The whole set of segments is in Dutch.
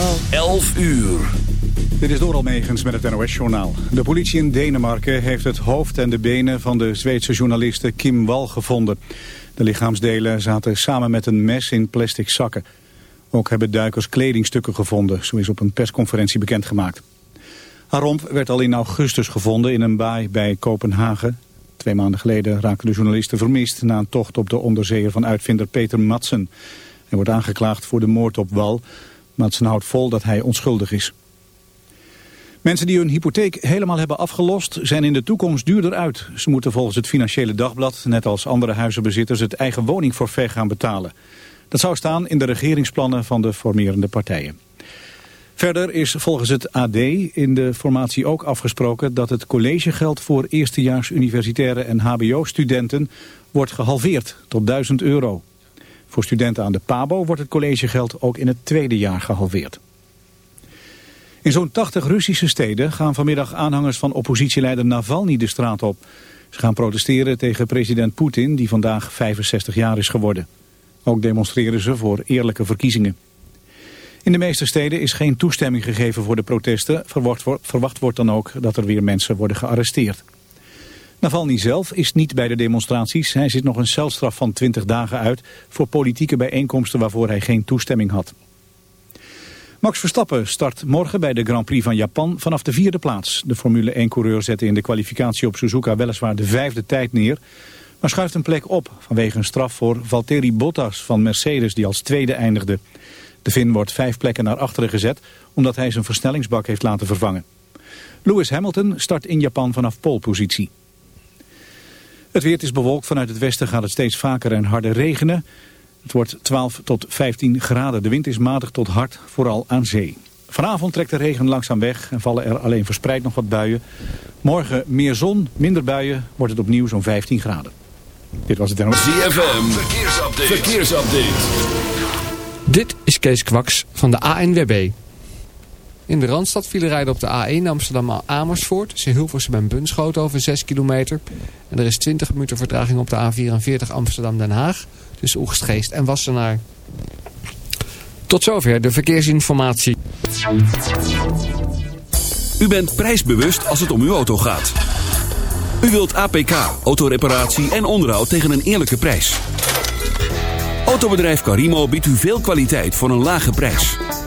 11 uur. Dit is Doral Megens met het NOS-journaal. De politie in Denemarken heeft het hoofd en de benen van de Zweedse journaliste Kim Wall gevonden. De lichaamsdelen zaten samen met een mes in plastic zakken. Ook hebben duikers kledingstukken gevonden, zo is op een persconferentie bekendgemaakt. Haar werd al in augustus gevonden in een baai bij Kopenhagen. Twee maanden geleden raakte de journaliste vermist na een tocht op de onderzeeër van uitvinder Peter Madsen. Hij wordt aangeklaagd voor de moord op Wal. Madsen houdt vol dat hij onschuldig is. Mensen die hun hypotheek helemaal hebben afgelost zijn in de toekomst duurder uit. Ze moeten volgens het Financiële Dagblad, net als andere huizenbezitters, het eigen woningforfait gaan betalen. Dat zou staan in de regeringsplannen van de formerende partijen. Verder is volgens het AD in de formatie ook afgesproken dat het collegegeld voor eerstejaars universitaire en hbo-studenten wordt gehalveerd tot 1000 euro. Voor studenten aan de PABO wordt het collegegeld ook in het tweede jaar gehalveerd. In zo'n 80 Russische steden gaan vanmiddag aanhangers van oppositieleider Navalny de straat op. Ze gaan protesteren tegen president Poetin, die vandaag 65 jaar is geworden. Ook demonstreren ze voor eerlijke verkiezingen. In de meeste steden is geen toestemming gegeven voor de protesten. Verwacht wordt dan ook dat er weer mensen worden gearresteerd. Navalny zelf is niet bij de demonstraties. Hij zit nog een celstraf van 20 dagen uit voor politieke bijeenkomsten waarvoor hij geen toestemming had. Max Verstappen start morgen bij de Grand Prix van Japan vanaf de vierde plaats. De Formule 1-coureur zette in de kwalificatie op Suzuka weliswaar de vijfde tijd neer... maar schuift een plek op vanwege een straf voor Valtteri Bottas van Mercedes die als tweede eindigde. De Finn wordt vijf plekken naar achteren gezet omdat hij zijn versnellingsbak heeft laten vervangen. Lewis Hamilton start in Japan vanaf polepositie. Het weer is bewolkt. Vanuit het westen gaat het steeds vaker en harder regenen. Het wordt 12 tot 15 graden. De wind is matig tot hard, vooral aan zee. Vanavond trekt de regen langzaam weg en vallen er alleen verspreid nog wat buien. Morgen meer zon, minder buien, wordt het opnieuw zo'n 15 graden. Dit was het NOS. ZFM, verkeersupdate. verkeersupdate. Dit is Kees Kwaks van de ANWB. In de Randstad vielen rijden op de A1 Amsterdam-Amersfoort. Tussen Hilversum en Bunschoten over 6 kilometer. En er is 20 minuten vertraging op de A44 Amsterdam-Den Haag. Tussen Oegstgeest en Wassenaar. Tot zover de verkeersinformatie. U bent prijsbewust als het om uw auto gaat. U wilt APK, autoreparatie en onderhoud tegen een eerlijke prijs. Autobedrijf Carimo biedt u veel kwaliteit voor een lage prijs.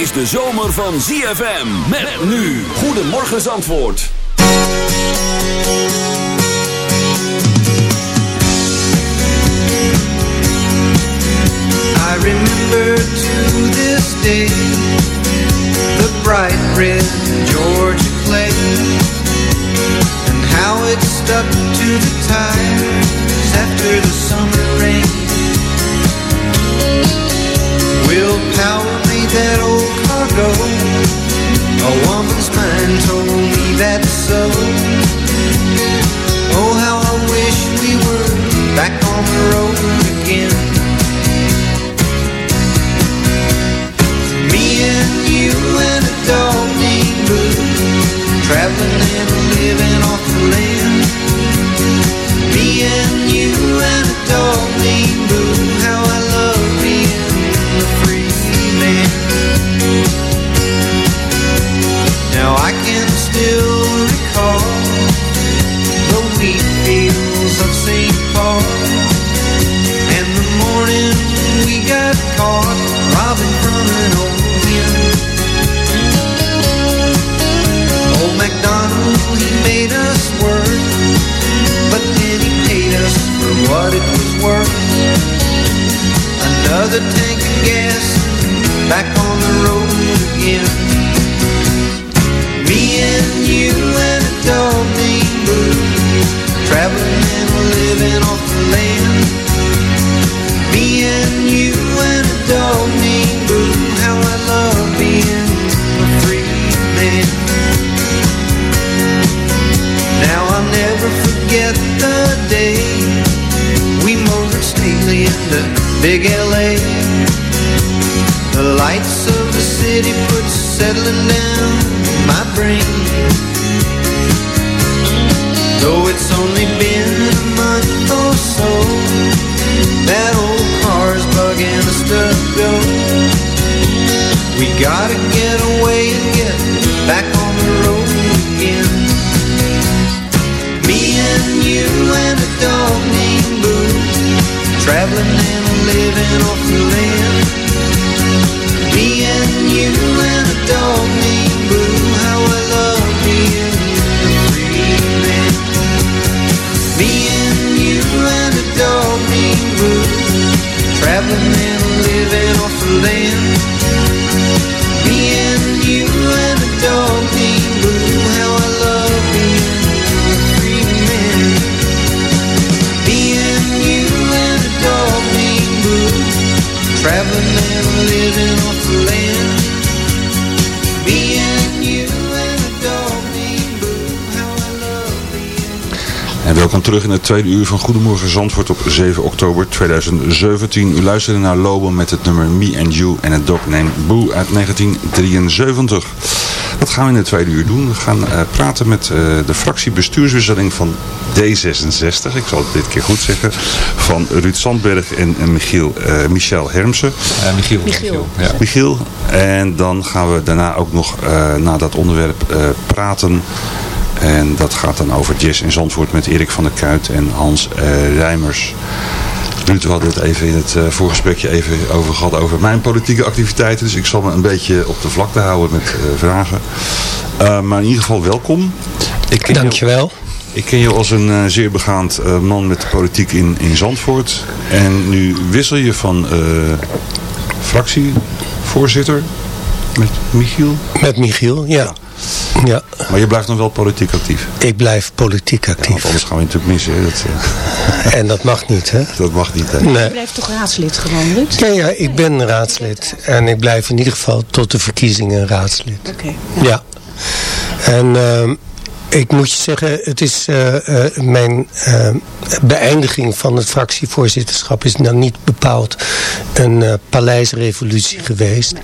Is de zomer van ZFM. Met nu. Goedemorgen Zandvoort. I remember to this day the bright red Georgia clay and how it stuck to the tires after the summer rain. Will Power made that old car go? A woman's mind told me that so. Oh, how I wish we were back on the road again. Me and you and a dog named Boo Traveling and living off the land Me and you of St. Paul. And the morning we got caught robbing from an old inn. Old MacDonald, he made us work, but then he paid us for what it was worth. Another tank of gas, back on the road again. Me and you and a dog named Blue traveling and living off the land. Me and you and a dog named Boo, how I love being a free man. Now I'll never forget the day we motored stately into big LA. The lights of the city put settling down my brain. Though it's only been a month or so, that old car's bugging us to go. We gotta get away and get back on the road again. Me and you and a dog named Boo, traveling and living off the land. Me and you and a dog named Boo, how I love traveling living off the land. Me and you and a dog named how I love being a free man. Me and you and a dog named traveling and living off the land. Welkom terug in het tweede uur van Goedemorgen Zandvoort op 7 oktober 2017. U luisterde naar Lobo met het nummer Me and You en het dog name Boo uit 1973. Wat gaan we in het tweede uur doen? We gaan eh, praten met eh, de fractiebestuurswisseling van D66. Ik zal het dit keer goed zeggen. Van Ruud Sandberg en, en Michiel, eh, Michel Hermsen. Michiel. Michiel. Ja. Michiel. En dan gaan we daarna ook nog eh, na dat onderwerp eh, praten. En dat gaat dan over jazz in Zandvoort met Erik van der Kuit en Hans eh, Rijmers. Ruud, we hadden het even in het uh, voorgesprekje even over gehad over mijn politieke activiteiten. Dus ik zal me een beetje op de vlakte houden met eh, vragen. Maar in ieder geval welkom. Ik Dankjewel. Je, ik ken je als een uh, zeer begaand uh, man met de politiek in, in Zandvoort. En nu wissel je van uh, fractievoorzitter met Michiel. Met Michiel, ja. ja. Maar je blijft nog wel politiek actief? Ik blijf politiek actief. Ja, want anders gaan we natuurlijk missen. Hè? Dat, en dat mag niet, hè? Dat mag niet, hè? Nee. Je blijft toch raadslid gewoon, Ruud? Ja, ja, ik ben raadslid. En ik blijf in ieder geval tot de verkiezingen raadslid. Oké. Okay, ja. ja. En... Uh, ik moet je zeggen, het is uh, uh, mijn uh, beëindiging van het fractievoorzitterschap is nou niet bepaald een paleisrevolutie geweest. Nee.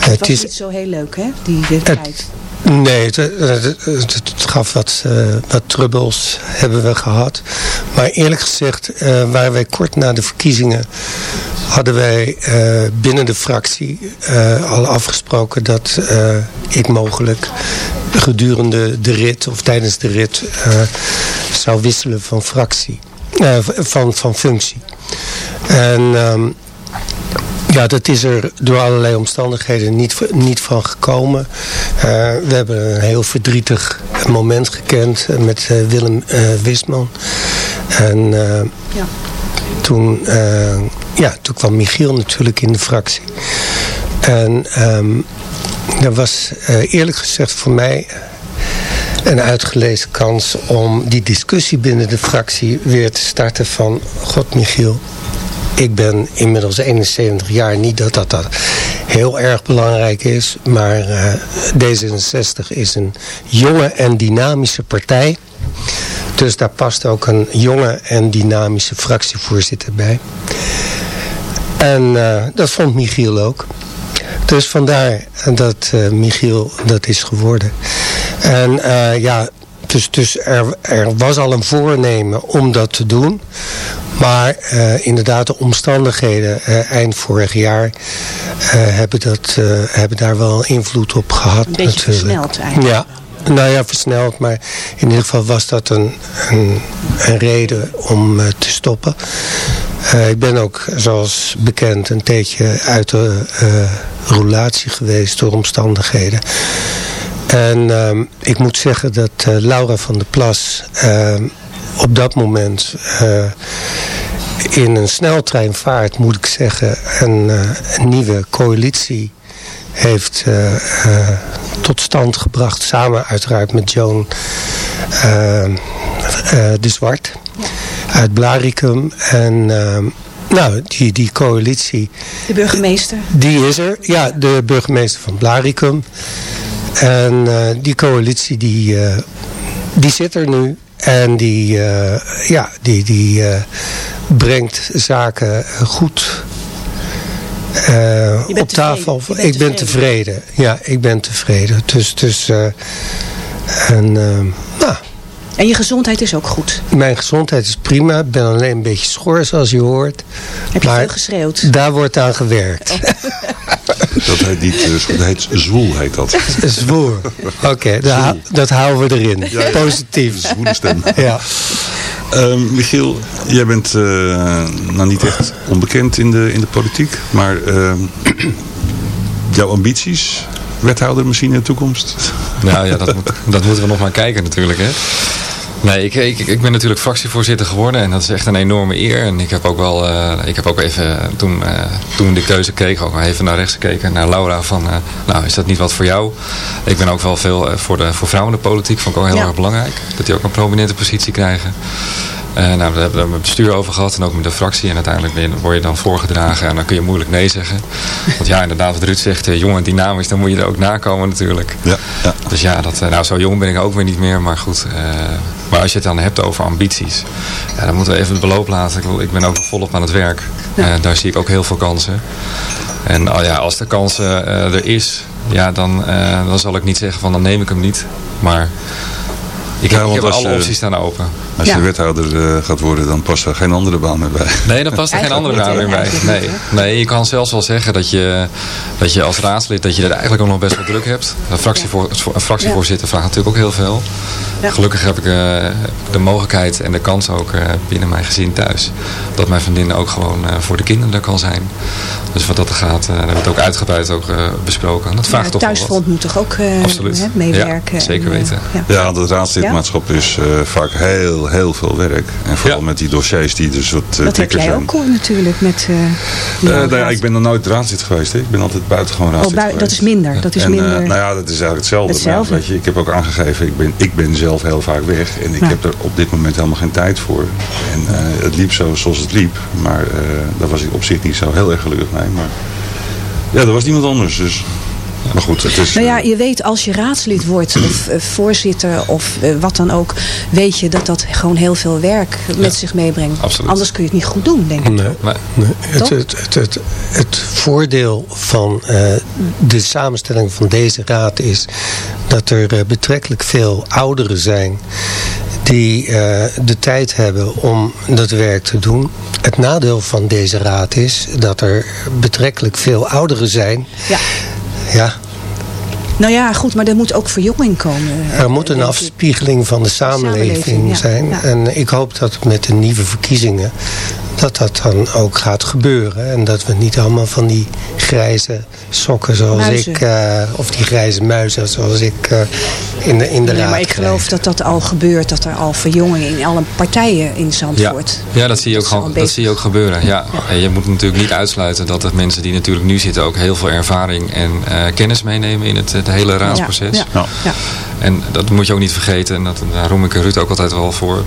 het was is niet zo heel leuk, hè, die, die tijd. Nee, het, het, gaf wat, uh, wat trubbels, hebben we gehad. Maar eerlijk gezegd, uh, waren wij kort na de verkiezingen... hadden wij uh, binnen de fractie al afgesproken dat ik mogelijk gedurende de rit of tijdens de rit zou wisselen van fractie, van, van functie. En um, ja, dat is er door allerlei omstandigheden niet, niet van gekomen. Uh, we hebben een heel verdrietig moment gekend met uh, Willem uh, Wisman. En ja. toen, ja, toen kwam Michiel natuurlijk in de fractie. En um, dat was eerlijk gezegd voor mij een uitgelezen kans om die discussie binnen de fractie weer te starten van... God Michiel, ik ben inmiddels 71 jaar. Niet dat dat, dat heel erg belangrijk is. Maar uh, D66 is een jonge en dynamische partij. Dus daar past ook een jonge en dynamische fractievoorzitter bij. En uh, dat vond Michiel ook. Dus vandaar dat uh, Michiel dat is geworden. En ja, dus, dus er, er was al een voornemen om dat te doen. Maar uh, inderdaad de omstandigheden uh, eind vorig jaar uh, hebben, dat, hebben daar wel invloed op gehad. Een beetje natuurlijk. versneld eigenlijk. Ja, nou ja, versneld. Maar in ieder geval was dat een, een, een reden om te stoppen. ik ben ook, zoals bekend, een tijdje uit de roulatie geweest door omstandigheden. En uh, ik moet zeggen dat Laura van der Plas uh, op dat moment uh, in een sneltreinvaart, moet ik zeggen, een, een nieuwe coalitie heeft tot stand gebracht. Samen uiteraard met Joan eh, de Zwart uit Blaricum. En nou, die, die coalitie, De burgemeester. die is er. Ja, de burgemeester van Blaricum. En eh, die coalitie die, eh, die zit er nu. En die, eh, ja, die, die eh, brengt zaken goed eh, op tafel. tevreden. Ik ben tevreden. Ja, ik ben tevreden. Dus, dus en, nou, En je gezondheid is ook goed. mijn gezondheid is prima. Ik ben alleen een beetje schor zoals je hoort. Heb je Maar veel geschreeuwd? Daar wordt aan gewerkt. Dat heet niet, eh, dat heet zwoel heet dat. Zwoer. Oké, dat, hou- dat houden we erin. Positief. Zwoele stem. Ja. Ehm, Michiel, jij bent eh, nou niet echt onbekend in de, in de politiek, maar ehm, jouw ambities, wethouder misschien in de toekomst? Nou ja, dat, moet- dat moeten we nog maar kijken natuurlijk. Hè. Nee, ik, ik, ik ben natuurlijk fractievoorzitter geworden en dat is echt een enorme eer. En ik heb ook wel, eh, ik heb ook even, toen, eh, toen de keuze kreeg, ook wel even naar rechts gekeken, naar Laura van, eh, nou is dat niet wat voor jou? Ik ben ook wel veel voor, de, voor vrouwen in de politiek, vond ik ook heel Ja. erg belangrijk. Dat die ook een prominente positie krijgen. Eh, nou, daar hebben we met het bestuur over gehad en ook met de fractie. En uiteindelijk word je dan voorgedragen en dan kun je moeilijk nee zeggen. Want ja, inderdaad, wat Ruud zegt, eh, jong en dynamisch, dan moet je er ook nakomen natuurlijk. Ja, ja. Dus ja, dat, eh, nou zo jong ben ik ook weer niet meer, maar goed. maar als je het dan hebt over ambities, ja, dan moeten we even het beloop laten. Ik, wil- ik ben ook volop aan het werk. Daar zie ik ook heel veel kansen. En oh ja, als de kans er is, ja, dan, dan zal ik niet zeggen van dan neem ik hem niet. Maar ik heb, Ja, ik heb alle opties staan open. Als Ja. je wethouder eh, gaat worden, dan past er geen andere baan meer bij. Nee, dan past er geen andere baan meer bij. Nee. nee, je kan zelfs wel zeggen dat je, dat je als raadslid dat je er eigenlijk ook nog best wel druk hebt. Een, fractievoor, een fractievoorzitter vraagt natuurlijk ook heel veel. Ja. Gelukkig heb ik eh, de mogelijkheid en de kans ook eh, binnen mijn gezin thuis. Dat mijn vriendin ook gewoon eh, voor de kinderen er kan zijn. Dus wat dat er gaat, daar hebben we het ook uitgebreid ook, eh, besproken. Dat vraagt Ja, toch wel wat. thuisfront moet toch ook eh, Absoluut. hè, meewerken? Ja, zeker en, weten. ja. Ja, dat raadslidmaatschap is eh, vaak heel, heel veel werk. En vooral Ja. met die dossiers die dus wat uh, Dat heb jij ook natuurlijk met eh, Eh, nou ja, ik ben nog nooit raadslid geweest. Hè. Ik ben altijd buitengewoon raadslid oh, bui- geweest. dat is minder. Dat is en, eh, minder. nou ja, dat is eigenlijk hetzelfde. Hetzelfde. Maar, weet je, ik heb ook aangegeven, ik ben, ik ben zelf heel vaak weg. En ik Ja. heb er op dit moment helemaal geen tijd voor. En eh, het liep zo zoals het liep. Maar eh, daar was ik op zich niet zo heel erg gelukkig mee. Maar ja, er was niemand anders. Dus. Maar goed, het is... Nou ja, eh, je weet als je raadslid wordt of eh, voorzitter of eh, wat dan ook, weet je dat dat gewoon heel veel werk met zich meebrengt. absoluut. Anders kun je het niet goed doen, denk ik. Nee. Maar, Nee, het, Toch? het, het, het, het voordeel van eh, de samenstelling van deze raad is dat er betrekkelijk veel ouderen zijn die eh, de tijd hebben om dat werk te doen. Het nadeel van deze raad is dat er betrekkelijk veel ouderen zijn. Ja. Ja, Nou ja, goed, maar er moet ook verjonging komen. eh, er moet een ik. afspiegeling van de samenleving, Samenleving, ja. zijn. Ja. En ik hoop dat met de nieuwe verkiezingen dat dat dan ook gaat gebeuren. En dat we niet allemaal van die grijze sokken zoals Muizen. ik... eh, of die grijze muizen zoals ik eh, in de, in de Nee, raad maar ik krijg. geloof dat dat al gebeurt, dat er al verjonging in alle partijen in Ja, Zandvoort. ja dat, zie je ook gewoon, dat bezig. zie je ook gebeuren. Ja. En je moet natuurlijk niet uitsluiten dat de mensen die natuurlijk nu zitten ook heel veel ervaring en eh, kennis meenemen in het, het hele raadsproces. Ja, Ja. En dat moet je ook niet vergeten. En dat, daar roem ik Ruud ook altijd wel voor.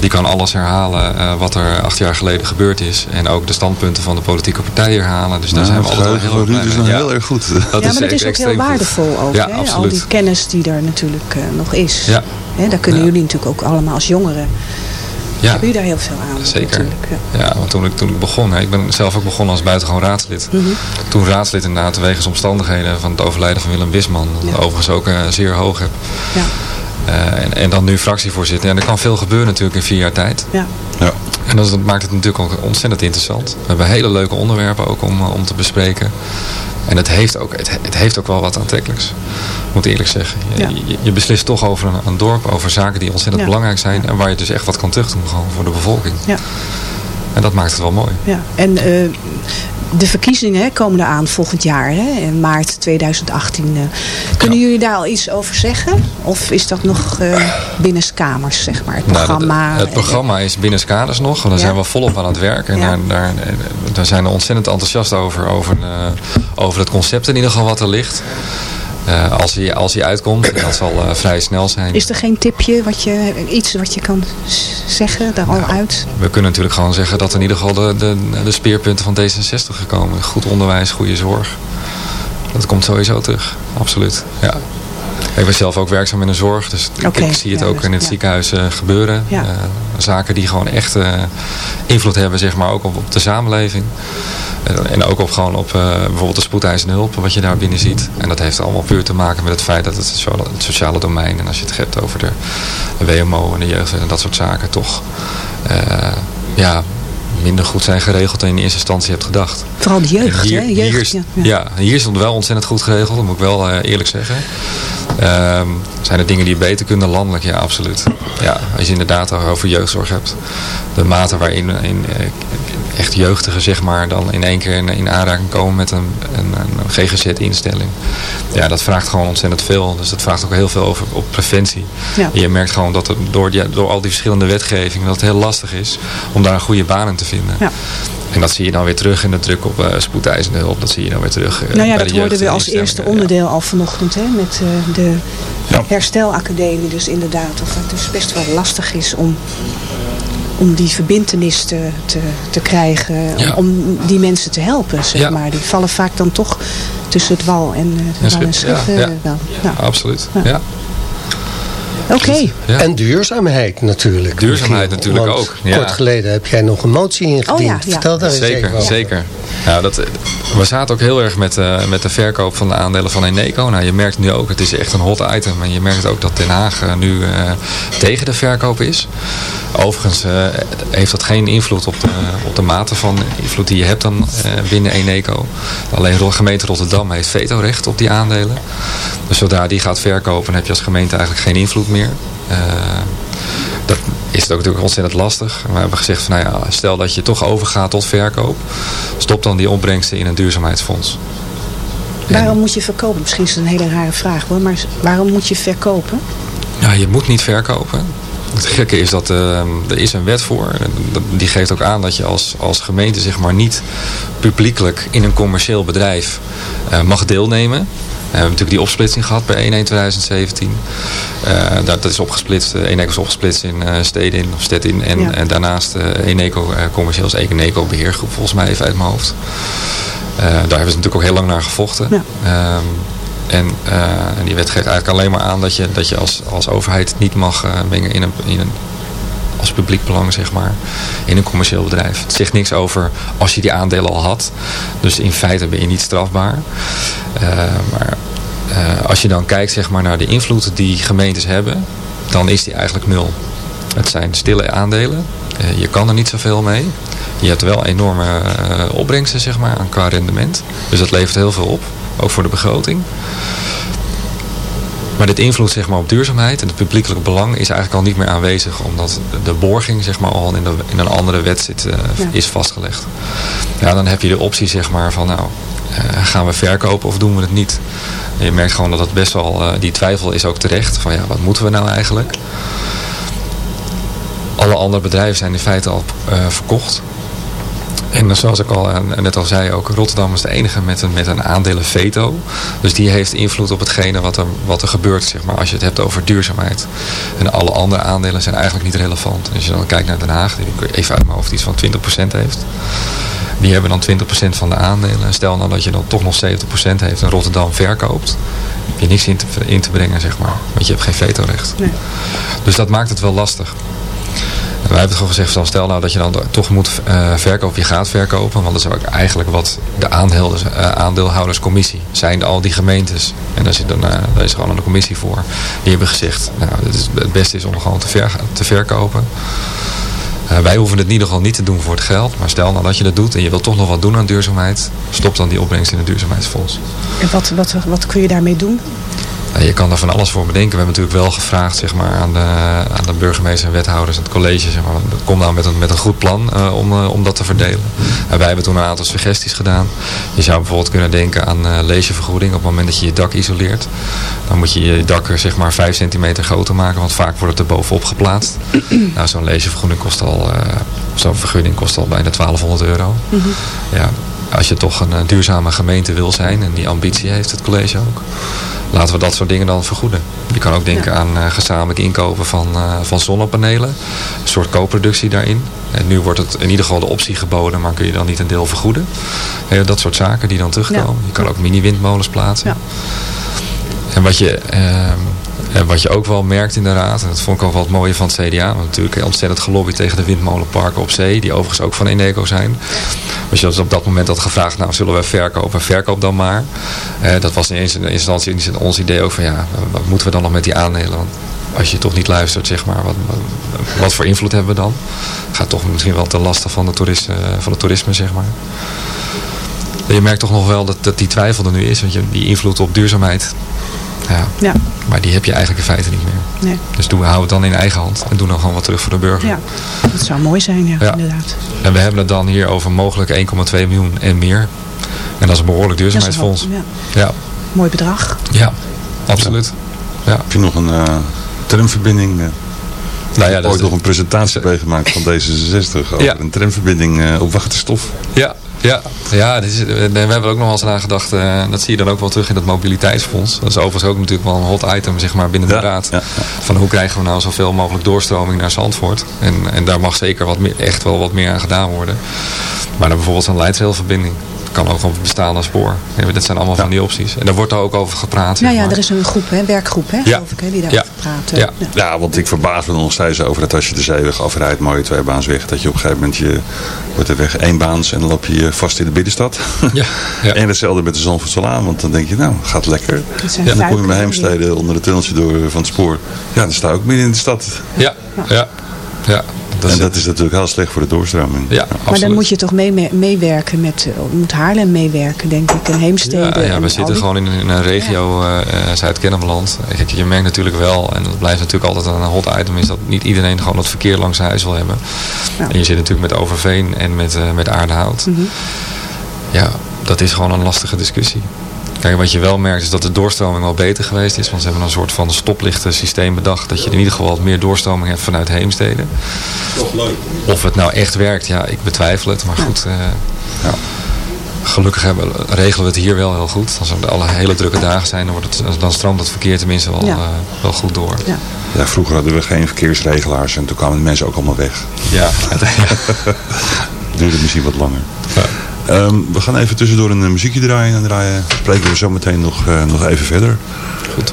Die kan alles herhalen eh, wat er acht jaar geleden gebeurd is. En ook de standpunten van de politieke partijen herhalen. Dus daar nou, zijn we altijd heel Ruud is nog mee. heel erg goed. Dat ja, maar dat is ook heel extreem goed. waardevol ook. Ja, hè? Al die kennis die er natuurlijk eh, nog is. Ja. Hè, daar kunnen Ja. jullie natuurlijk ook allemaal als jongeren. Ja. Hebben jullie daar heel veel aan? Zeker. Ja. Ja, want toen ik, toen ik begon, hè, ik ben zelf ook begonnen als buitengewoon raadslid. Mhm. Toen raadslid inderdaad wegens omstandigheden van het overlijden van Willem Wisman. Dat Ja. overigens ook eh, zeer hoog heb. Ja. Eh, en, en dan nu fractievoorzitter. En er kan veel gebeuren natuurlijk in vier jaar tijd. Ja. Ja. En dat, maakt het natuurlijk ook ontzettend interessant. We hebben hele leuke onderwerpen ook om, eh, om te bespreken. En het heeft, ook, het, het heeft ook wel wat aantrekkelijks. Ik moet eerlijk zeggen. Je, Ja. je, je beslist toch over een, een dorp, over zaken die ontzettend Ja. belangrijk zijn. En waar je dus echt wat kan terugdoen gewoon voor de bevolking. Ja. En dat maakt het wel mooi. Ja, en eh, de verkiezingen hè, komen eraan volgend jaar, hè, in maart 2018. eh. kunnen jullie daar al iets over zeggen? Of is dat nog eh binnenskamers, zeg maar, het Nou, programma? het programma is binnen kaders nog. Want daar Ja. zijn we volop aan het werk. En Ja. daar, daar, daar zijn we ontzettend enthousiast over. Over, eh, over het concept in ieder geval wat er ligt. Eh, als, hij, als hij uitkomt, en dat zal eh, vrij snel zijn. Is er geen tipje, wat je, iets wat je kan zeggen daar al uit? We kunnen natuurlijk gewoon zeggen dat in ieder geval de, de, de speerpunten van D66 gekomen. Goed onderwijs, goede zorg. Dat komt sowieso terug, absoluut. Ja. Ik ben zelf ook werkzaam in de zorg, dus ik zie het ja, ook dus- in het ja. ziekenhuis eh, gebeuren. Ja. Eh, zaken die gewoon echt eh, invloed hebben, zeg maar, ook op, op de samenleving. En, en ook op, gewoon op eh, bijvoorbeeld de spoedeisende hulp, wat je daar binnen ziet. En dat heeft allemaal puur te maken met het feit dat het sociale, het sociale domein, en als je het hebt over de WMO en de jeugd en dat soort zaken, toch eh, ja, minder goed zijn geregeld dan je in eerste instantie hebt gedacht. Vooral de jeugd, hier, hè? Jeugd, hier is, ja, hier is het wel ontzettend goed geregeld, dat moet ik wel eh, eerlijk zeggen. Ehm, zijn er dingen die beter kunnen landelijk? Ja, absoluut. Ja, als je inderdaad over jeugdzorg hebt. De mate waarin in, eh, echt jeugdigen zeg maar, dan in één keer in, in aanraking komen met een, een, een GGZ-instelling. Ja, dat vraagt gewoon ontzettend veel. Dus dat vraagt ook heel veel over op preventie. Ja. En je merkt gewoon dat het door, die, door al die verschillende wetgevingen dat het heel lastig is om daar een goede baan in te vinden. Ja. En dat zie je dan weer terug in de druk op eh, spoedeisende hulp. Dat zie je dan weer terug eh, Nou ja, bij dat de hoorden we als eerste onderdeel al vanochtend hè, met eh, de herstelacademie. Dus inderdaad, of het dus best wel lastig is om, om die verbindenis te, te, te krijgen. Ja. Om, om die mensen te helpen, zeg Ja. maar. Die vallen vaak dan toch tussen het wal en, eh, En wal en schip, schip. ja. Nou, Absoluut, Ja. ja. Oké. Ja. En duurzaamheid natuurlijk. Duurzaamheid natuurlijk Want ook, ja. Kort geleden heb jij nog een motie ingediend. Oh ja, ja. Vertel daar eens even Zeker, over. zeker. Nou, dat, we zaten ook heel erg met, eh, met de verkoop van de aandelen van Eneco. Nou, je merkt nu ook, het is echt een hot item. En je merkt ook dat Den Haag eh, nu eh, tegen de verkoop is. Overigens heeft dat geen invloed op de, op de mate van invloed die je hebt dan binnen Eneco. Alleen de gemeente Rotterdam heeft vetorecht op die aandelen. Dus zodra die gaat verkopen, heb je als gemeente eigenlijk geen invloed meer. Dat is het ook natuurlijk ontzettend lastig. We hebben gezegd van, nou ja, stel dat je toch overgaat tot verkoop. Stop dan die opbrengsten in een duurzaamheidsfonds. Waarom moet je verkopen? Misschien is het een hele rare vraag hoor. Maar waarom moet je verkopen? Ja, je moet niet verkopen. Het gekke is dat eh, er is een wet voor. Die geeft ook aan dat je als, als gemeente zeg maar niet publiekelijk in een commercieel bedrijf eh, mag deelnemen. We hebben natuurlijk die opsplitsing gehad bij 1-1-2017. Eh, dat, dat is opgesplitst. eh, Eneco is opgesplitst in eh Stedin of Stettin. En, Ja. en daarnaast eh, Eneco commercieel is Eneco beheergroep volgens mij even uit mijn hoofd. Daar hebben ze natuurlijk ook heel lang naar gevochten. Ja. Ehm, en, en die wet geeft eigenlijk alleen maar aan dat je, dat je als, als overheid niet mag mengen in een, in een als publiek belang, zeg maar, in een commercieel bedrijf. Het zegt niks over als je die aandelen al had. Dus in feite ben je niet strafbaar. Eh, maar eh, als je dan kijkt zeg maar, naar de invloed die gemeentes hebben, dan is die eigenlijk nul. Het zijn stille aandelen. Eh, je kan er niet zoveel mee. Je hebt wel enorme opbrengsten zeg maar, qua rendement. Dus dat levert heel veel op. Ook voor de begroting. Maar dit invloed zeg maar, op duurzaamheid en het publiekelijk belang is eigenlijk al niet meer aanwezig. Omdat de borging zeg maar, al in, de, in een andere wet zit, eh, Ja. is vastgelegd. Ja, dan heb je de optie zeg maar, van nou, eh, gaan we verkopen of doen we het niet? En je merkt gewoon dat het best wel, eh, die twijfel is ook terecht. Van ja, wat moeten we nou eigenlijk? Alle andere bedrijven zijn in feite al verkocht. En zoals ik al eh, net al zei, ook Rotterdam is de enige met een, met een aandelen veto. Dus die heeft invloed op hetgene wat er, wat er gebeurt, zeg maar, als je het hebt over duurzaamheid. En alle andere aandelen zijn eigenlijk niet relevant. Als je dan kijkt naar Den Haag, die even uit mijn hoofd iets van 20% heeft. Die hebben dan 20% van de aandelen. En stel nou dat je dan toch nog 70% heeft en Rotterdam verkoopt. Heb je niks in te, in te brengen, zeg maar. Want je hebt geen vetorecht. Nee. Dus dat maakt het wel lastig. Wij hebben gewoon gezegd, van, stel nou dat je dan toch moet eh, verkopen, je gaat verkopen. Want dat is ook eigenlijk wat de eh, aandeelhouderscommissie zijn al die gemeentes. En daar, zit dan, eh, daar is gewoon een commissie voor. Die hebben gezegd, nou, het, beste is om gewoon te, ver, te verkopen. Wij hoeven het in ieder geval niet te doen voor het geld. Maar stel nou dat je dat doet en je wilt toch nog wat doen aan duurzaamheid. Stop dan die opbrengst in het duurzaamheidsfonds. En wat, wat, wat kun je daarmee doen? Nou, je kan daar van alles voor bedenken. We hebben natuurlijk wel gevraagd zeg maar, aan, de, aan de burgemeester en wethouders en het college. Zeg maar, kom nou met een, met een goed plan eh, om, eh, om dat te verdelen. En wij hebben toen een aantal suggesties gedaan. Je zou bijvoorbeeld kunnen denken aan eh leesjevergoeding. Op het moment dat je je dak isoleert. Dan moet je je dak er, zeg maar 5 centimeter groter maken. Want vaak wordt het er bovenop geplaatst. nou, zo'n leesjevergoeding kost al, zo'n vergunning kost al bijna 1200 euro. Ja, als je toch een eh, duurzame gemeente wil zijn, en die ambitie heeft het college ook, laten we dat soort dingen dan vergoeden. Je kan ook denken aan eh, gezamenlijk inkopen van, eh, van zonnepanelen, een soort co-productie daarin. En nu wordt het in ieder geval de optie geboden, maar kun je dan niet een deel vergoeden. Dat soort zaken die dan terugkomen. Je kan ook mini-windmolens plaatsen. Ja. En wat je, ehm, wat je ook wel merkt in de raad, en dat vond ik wel het mooie van het CDA, want natuurlijk ontzettend gelobbyd tegen de windmolenparken op zee, die overigens ook van Eneco zijn. Als je dus op dat moment had gevraagd, nou zullen we verkopen, verkoop dan maar. Eh, dat was in eerste instantie ons idee ook van ja, wat moeten we dan nog met die aandelen? Want als je toch niet luistert, zeg maar, wat, wat, wat voor invloed hebben we dan? Gaat toch misschien wel ten laste van, de toeristen, van het toerisme, zeg maar. Je merkt toch nog wel dat, dat die twijfel er nu is, want je, die invloed op duurzaamheid, ja, Ja, maar die heb je eigenlijk in feite niet meer. nee. Dus doe, hou het dan in eigen hand en doe dan gewoon wat terug voor de burger. Ja, dat zou mooi zijn, ja, Ja. inderdaad. En we hebben het dan hier over mogelijk 1,2 miljoen en meer. En dat is een behoorlijk duurzaamheidsfonds. ja. Ja, Mooi bedrag. ja, absoluut. Ja. Heb je nog een eh, tramverbinding? eh, Nou ja, ooit dat, nog een presentatie meegemaakt van D66 over Ja. een tramverbinding eh, op waterstof. ja, ja, ja dit is, we hebben er ook nog wel eens aan gedacht. eh, dat zie je dan ook wel terug in dat mobiliteitsfonds. Dat is overigens ook natuurlijk wel een hot item zeg maar, binnen de Ja, raad. ja, Van hoe krijgen we nou zoveel mogelijk doorstroming naar Zandvoort. En, en daar mag zeker wat meer, echt wel wat meer aan gedaan worden. Maar dan bijvoorbeeld zo'n Leidsrailverbinding. Kan ook op het bestaande spoor. Dat zijn allemaal van die opties. En daar wordt er ook over gepraat. Nou ja, maar. er is een groep, hè, werkgroep, hè, Ja. geloof ik, hè, die daarover Ja. praat. Ja. Ja. Ja, want ik verbaas me er nog steeds over dat als je de zeeweg afrijdt, mooie tweebaansweg, dat je op een gegeven moment je, wordt de weg eenbaans en dan loop je vast in de binnenstad. Ja, ja. En hetzelfde met de Zandvoortselaan, want dan denk je, nou, gaat lekker. En dan kom je bij Heemstede onder het tunneltje door van het spoor. Ja, dan sta ik ook midden in de stad. Ja, ja, ja. Dat en is dat is natuurlijk heel slecht voor de doorstroming. Ja, Maar dan moet je toch mee, meewerken met, eh, moet Haarlem meewerken, denk ik, en Heemstede. Ja, ja en we zitten gewoon in, in een regio eh, eh, Zuid-Kennemerland. Je merkt natuurlijk wel, en dat blijft natuurlijk altijd een hot item, is dat niet iedereen gewoon het verkeer langs huis wil hebben. Ja. En je zit natuurlijk met Overveen en met, eh, met Aardehout. Mhm. Ja, dat is gewoon een lastige discussie. Kijk, wat je wel merkt is dat de doorstroming wel beter geweest is. Want ze hebben een soort van stoplichten systeem bedacht. Dat je in ieder geval wat meer doorstroming hebt vanuit Heemstede. Of het nou echt werkt, ja, ik betwijfel het. Maar goed, eh, Ja. gelukkig hebben, regelen we het hier wel heel goed. Als er alle hele drukke dagen zijn, dan, wordt het, dan stroomt het verkeer tenminste wel, Ja. eh, wel goed door. Ja. Ja, vroeger hadden we geen verkeersregelaars en toen kwamen de mensen ook allemaal weg. Ja, duurde misschien wat langer. Ehm, we gaan even tussendoor een eh, muziekje draaien en draaien. Spreken we zo meteen nog, eh, nog even verder. goed.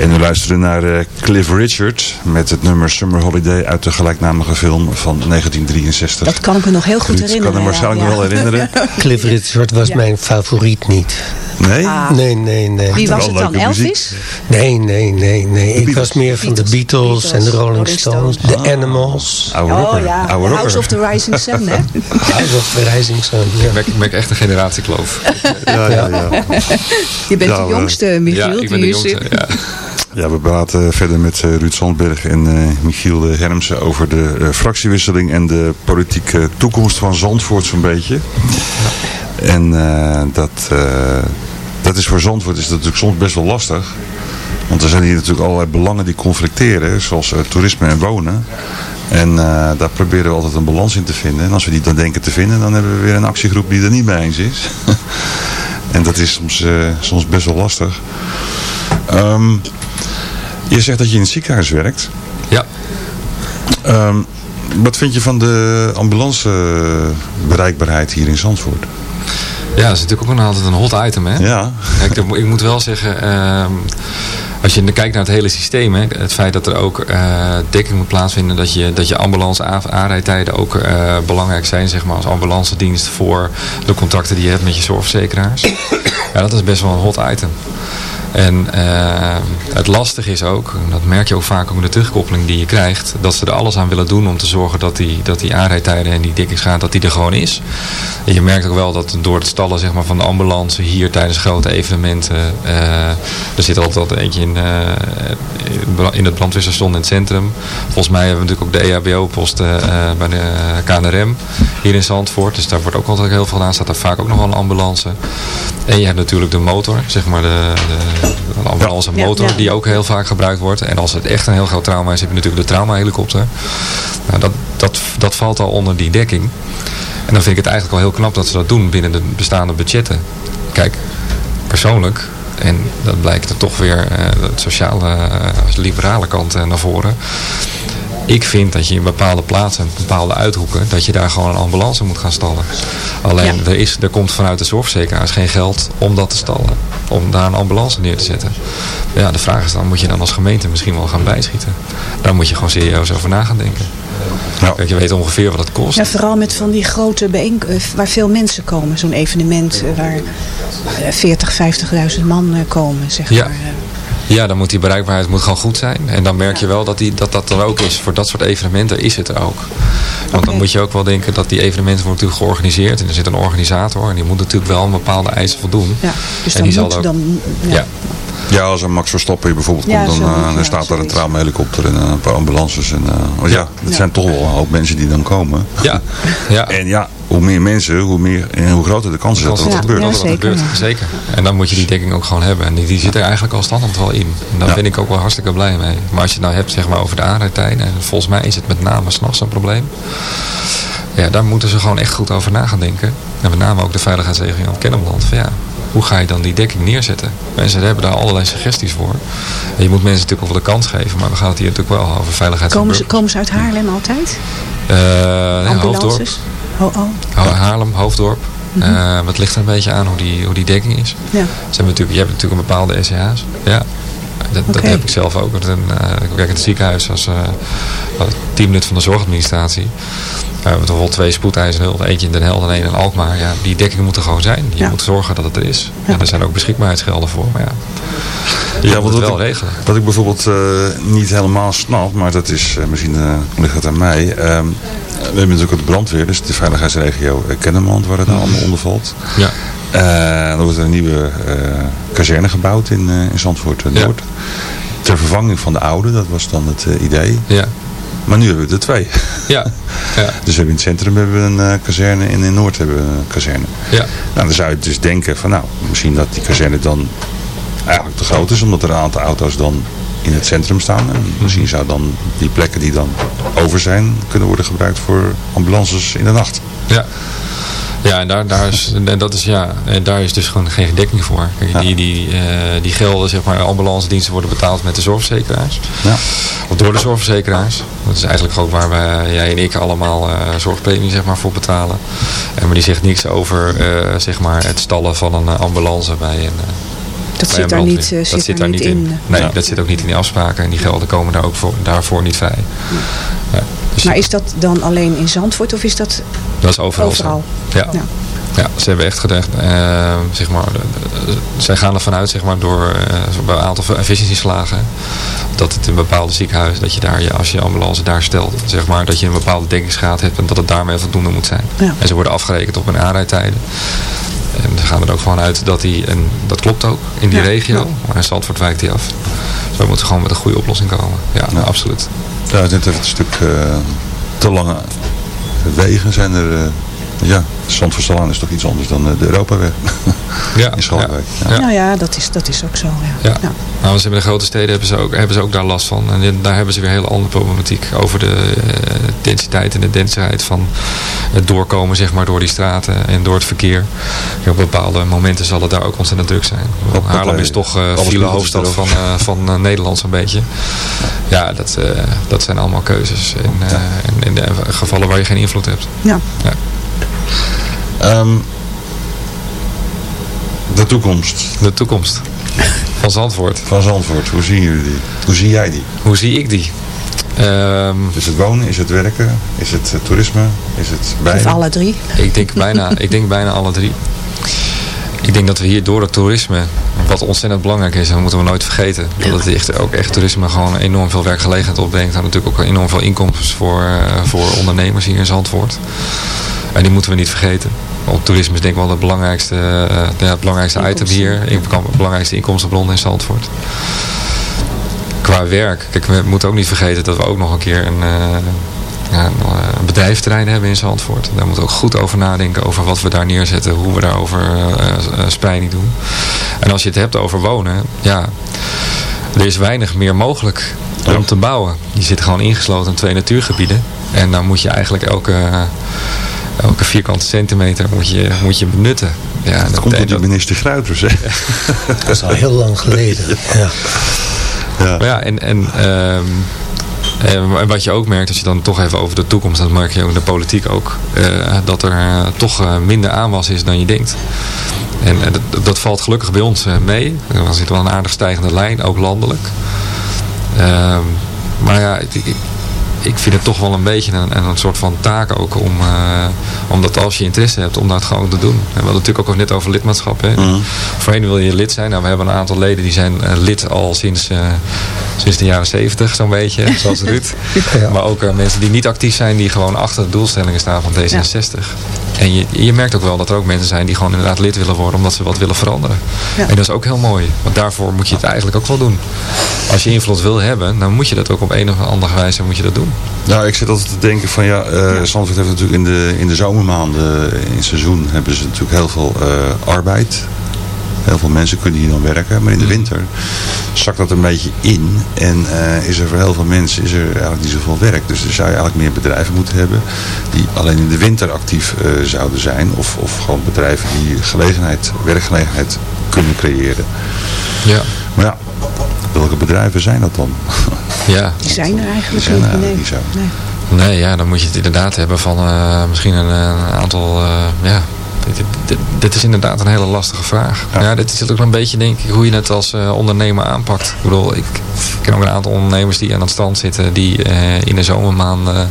En we luisteren naar eh, Cliff Richard met het nummer Summer Holiday uit de gelijknamige film van 1963. Dat kan ik me nog heel goed Ruud herinneren. kan hem waarschijnlijk ja. nog wel herinneren. Cliff Richard was Ja. mijn favoriet niet. Nee? Ah. Nee, nee, nee. Wie was het dan? Elvis? Nee, nee, nee, nee. Ik was meer van de Beatles. Beatles, en de Rolling Rolling Stones, Stones. de Animals. Oude rocker. Oh ja, Oude House of the Rising Sun, hè? House of the Rising Sun. Ja. Ik merk, ik merk echt een generatiekloof. Ja, ja, ja. Je bent Ja, de jongste, Michiel, ja, ik die ben de jongste. Ja. Ja, we praten verder met eh, Ruud Zandberg en eh, Michiel Hermsen over de eh, fractiewisseling en de politieke toekomst van Zandvoort zo'n beetje. En dat, dat is voor Zandvoort is natuurlijk soms best wel lastig. Want er zijn hier natuurlijk allerlei belangen die conflicteren, zoals toerisme en wonen. En daar proberen we altijd een balans in te vinden. En als we die dan denken te vinden, dan hebben we weer een actiegroep die er niet mee eens is. en dat is soms, soms best wel lastig. Ehm, je zegt dat je in het ziekenhuis werkt. ja. Ehm, wat vind je van de ambulancebereikbaarheid hier in Zandvoort? Ja, dat is natuurlijk ook nog altijd een hot item, hè? Ja. Ik, ik moet wel zeggen, ehm, als je kijkt naar het hele systeem, hè, het feit dat er ook eh, dekking moet plaatsvinden, dat je, dat je ambulance aan- aanrijdtijden ook eh, belangrijk zijn, zeg maar, als ambulance dienst voor de contracten die je hebt met je zorgverzekeraars. ja, dat is best wel een hot item. En eh, het lastige is ook, dat merk je ook vaak ook in de terugkoppeling die je krijgt, dat ze er alles aan willen doen om te zorgen dat die, dat die aanrijdtijden en die dekkingsgraad, dat die er gewoon is. En je merkt ook wel dat door het stallen zeg maar, van de ambulance hier tijdens grote evenementen, eh, er zit altijd eentje in, eh, in het brandweerstation in het centrum. Volgens mij hebben we natuurlijk ook de EHBO-post eh, bij de KNRM hier in Zandvoort. Dus daar wordt ook altijd heel veel gedaan. Staat daar vaak ook nog wel een ambulance. En je hebt natuurlijk de motor, zeg maar de, de, de ambulance Ja, motor, ja. die ook heel vaak gebruikt wordt. En als het echt een heel groot trauma is, heb je natuurlijk de traumahelikopter. Nou, dat, dat, dat valt al onder die dekking. En dan vind ik het eigenlijk wel heel knap dat ze dat doen binnen de bestaande budgetten. Kijk, persoonlijk, en dat blijkt er toch weer eh, het sociale, eh, liberale kant eh, naar voren. Ik vind dat je in bepaalde plaatsen, bepaalde uithoeken, dat je daar gewoon een ambulance moet gaan stallen. Alleen Ja. er, is, er komt vanuit de zorgverzekeraars geen geld om dat te stallen. Om daar een ambulance neer te zetten. Ja, de vraag is dan, moet je dan als gemeente misschien wel gaan bijschieten? Daar moet je gewoon serieus over na gaan denken. Ja. Kijk, je weet ongeveer wat het kost. Ja, vooral met van die grote bijeen... eh, waar veel mensen komen. Zo'n evenement eh, waar eh, 40, 50.000 man eh, komen, zeg Ja. maar. Eh. Ja, dan moet die bereikbaarheid moet gewoon goed zijn. En dan merk je wel dat die, dat, dat er ook is. Voor dat soort evenementen is het er ook. Want dan moet je ook wel denken dat die evenementen worden natuurlijk georganiseerd. En er zit een organisator. En die moet natuurlijk wel een bepaalde eisen voldoen. Ja, dus En dan die zal ook- dan... Ja. Ja. Ja, als een Max Verstappen hier bijvoorbeeld Ja, komt, dan, eh, ja, dan staat daar een traumahelikopter en een paar ambulances. En, eh, want ja, het Ja. zijn toch wel een hoop mensen die dan komen. Ja, ja. En ja, hoe meer mensen, hoe, meer, en hoe groter de kans is dat dat gebeurt. ja, zeker, gebeurt. ja. Zeker. En dan moet je die dekking ook gewoon hebben. En die, die zit er eigenlijk al standaard wel in. En daar Ja. ben ik ook wel hartstikke blij mee. Maar als je het nou hebt zeg maar, over de aanrijdtijden. En volgens mij is het met name s'nachts een probleem. Ja, daar moeten ze gewoon echt goed over na gaan denken. En met name ook de veiligheidsregio van Kennemerland. Van ja, hoe ga je dan die dekking neerzetten? Mensen hebben daar allerlei suggesties voor. En je moet mensen natuurlijk ook wel de kans geven. Maar we gaan het hier natuurlijk wel over veiligheid Komen, ze, komen ze uit Haarlem altijd? Eh, Hoofddorp. Oh, oh. Ha- Haarlem, Hoofddorp. Het ligt er een beetje aan hoe die, hoe die dekking is. Ja. Ze hebben natuurlijk, je hebt natuurlijk een bepaalde SCH's. Ja. Dat, heb ik zelf ook. Eh, ik werk in het ziekenhuis als, eh, als teamlid van de zorgadministratie. Eh, we hebben toch wel twee spoedeisende hulp. Eentje in Den Helder en één in Alkmaar. Ja, die dekking moet er gewoon zijn. Je Ja. moet zorgen dat het er is. Ja. En er zijn ook beschikbaarheidsgelden voor. Maar ja, je Ja, moet het wel ik, regelen. wat ik bijvoorbeeld eh, niet helemaal snap, maar dat is misschien eh, ligt het aan mij. Ehm, we hebben natuurlijk ook de brandweer, dus de veiligheidsregio Kennemerland, waar het nou allemaal onder valt. Ja. Eh, er wordt een nieuwe eh, kazerne gebouwd in, eh, in Zandvoort eh, Ja. Noord. Ter vervanging van de oude, dat was dan het idee. Ja. Maar nu hebben we er twee. Ja. Ja. Dus we hebben in het centrum hebben we een kazerne en in Noord hebben we een kazerne. Ja. Nou, dan zou je dus denken van nou, misschien dat die kazerne dan eigenlijk te groot is, omdat er een aantal auto's dan in het centrum staan. En misschien zou dan die plekken die dan over zijn, kunnen worden gebruikt voor ambulances in de nacht. Ja. Ja, en daar, daar, is, en dat is, ja, en daar is dus gewoon geen dekking voor. Kijk, Ja. die, die, eh, die gelden, zeg maar, ambulance diensten worden betaald met de zorgverzekeraars. Ja. Of door de zorgverzekeraars. Dat is eigenlijk ook waar wij, jij en ik allemaal eh, zorgpremie zeg maar, voor betalen. En maar die zegt niks over eh, zeg maar, het stallen van een ambulance bij een, Dat bij zit daar niet, eh, dat zit zit daar niet niet in. in. Nee, Ja. dat zit ook niet in die afspraken. En die gelden komen daar ook voor, daarvoor niet vrij. Maar is dat dan alleen in Zandvoort of is dat dat is overal. Ja. Ja. Ja, ze hebben echt gedacht, eh, zeg maar, de- de- zij gaan ervan uit, zeg maar, door eh, bij een aantal efficiëntieslagen, dat het in een bepaalde ziekenhuis, dat je daar, je, als je je ambulance daar stelt, zeg maar, dat je een bepaalde dekkingsgraad hebt en dat het daarmee voldoende moet zijn. Ja. En ze worden afgerekend op hun aanrijdtijden. En ze gaan er ook van uit dat die, en dat klopt ook, in die Ja. regio, Ja. maar in Zandvoort wijkt die af. Dus we moeten gewoon met een goede oplossing komen. Ja, Ja. absoluut. Ja, het is net even een stuk eh, te lange wegen zijn er... ja, Zandvoortsalaan is toch iets anders dan eh, de Europaweg Ja, in Schalkwijk. Ja. Ja. Nou ja, dat is, dat is ook zo. Ja. Ja. Ja. Nou, ze hebben de grote steden hebben ze, ook, hebben ze ook daar last van. En daar hebben ze weer een hele andere problematiek. Over de eh, densiteit en de densheid van het doorkomen zeg maar, door die straten en door het verkeer. Op bepaalde momenten zal het daar ook ontzettend druk zijn. Op- Haarlem is toch eh alles file hoofdstad erop. van, eh, van Nederland zo'n beetje. Ja, dat, eh, dat zijn allemaal keuzes. En, eh, en in de gevallen waar je geen invloed hebt. Ja. Ehm, de toekomst De toekomst van Zandvoort. van Zandvoort, hoe zien jullie die? Hoe zie jij die? Hoe zie ik die? Ehm, Is het wonen? Is het werken? Is het eh, toerisme? Is het Of beide? alle drie. Ik denk bijna, ik denk bijna alle drie. Ik denk dat we hier door het toerisme, wat ontzettend belangrijk is, en dat moeten we nooit vergeten, dat het echt, ook echt toerisme gewoon enorm veel werkgelegenheid opbrengt. En natuurlijk ook enorm veel inkomsten voor, eh, voor ondernemers hier in Zandvoort. En die moeten we niet vergeten. Want toerisme is denk ik wel het belangrijkste, eh, ja, het belangrijkste item Inkomsten. hier. In- Het belangrijkste inkomstenbron in Zandvoort. Qua werk, kijk, we moeten ook niet vergeten dat we ook nog een keer een, eh, ja, een, eh, een bedrijventerrein hebben in Zandvoort. Daar moeten we ook goed over nadenken over wat we daar neerzetten, hoe we daarover eh, spreiding doen. En als je het hebt over wonen, ja, er is weinig meer mogelijk om te bouwen. Je zit gewoon ingesloten in twee natuurgebieden. En dan moet je eigenlijk elke, elke vierkante centimeter moet je, moet je benutten. Ja, Dat komt door die minister Gruiters, hè? Dat is al heel lang geleden. Ja. Maar ja, en, en, ehm, en wat je ook merkt, als je dan toch even over de toekomst, dat merk je ook in de politiek ook, eh, dat er eh, toch eh, minder aanwas is dan je denkt. En dat, dat valt gelukkig bij ons mee. Er zit wel een aardig stijgende lijn, ook landelijk. Ehm, maar ja, ik, ik, vind het toch wel een beetje een, een soort van taak ook om, eh, omdat als je interesse hebt om dat gewoon te doen. We hadden natuurlijk ook net over lidmaatschap. Hè? Voorheen wil je lid zijn. Nou, we hebben een aantal leden die zijn eh, lid al sinds, eh, sinds de jaren zeventig zo'n beetje. Zoals Ruud. Ja. Maar ook mensen die niet actief zijn, die gewoon achter de doelstellingen staan van D66. En je, je merkt ook wel dat er ook mensen zijn die gewoon inderdaad lid willen worden omdat ze wat willen veranderen. Ja. En dat is ook heel mooi. Want daarvoor moet je het eigenlijk ook wel doen. Als je invloed wil hebben, dan moet je dat ook op een of andere wijze moet je dat doen. Nou, ik zit altijd te denken van ja, eh Zandvoort heeft natuurlijk in de, in de zomermaanden, in het seizoen, hebben ze natuurlijk heel veel eh, arbeid. Heel veel mensen kunnen hier dan werken, maar in de winter zakt dat een beetje in. En eh, is er voor heel veel mensen is er eigenlijk niet zoveel werk. Dus er zou je eigenlijk meer bedrijven moeten hebben die alleen in de winter actief eh, zouden zijn. Of, of gewoon bedrijven die gelegenheid, werkgelegenheid kunnen creëren. Ja. Maar ja, welke bedrijven zijn dat dan? Ja. Die zijn er eigenlijk zijn niet. er zo. Nee. Nee, ja, dan moet je het inderdaad hebben van eh, misschien een, een aantal, eh, ja, dit, dit, dit is inderdaad een hele lastige vraag. Ja. Ja, dit is ook een beetje denk ik hoe je het als eh, ondernemer aanpakt. Ik bedoel, ik ken ook een aantal ondernemers die aan het stand zitten die eh, in de zomermaanden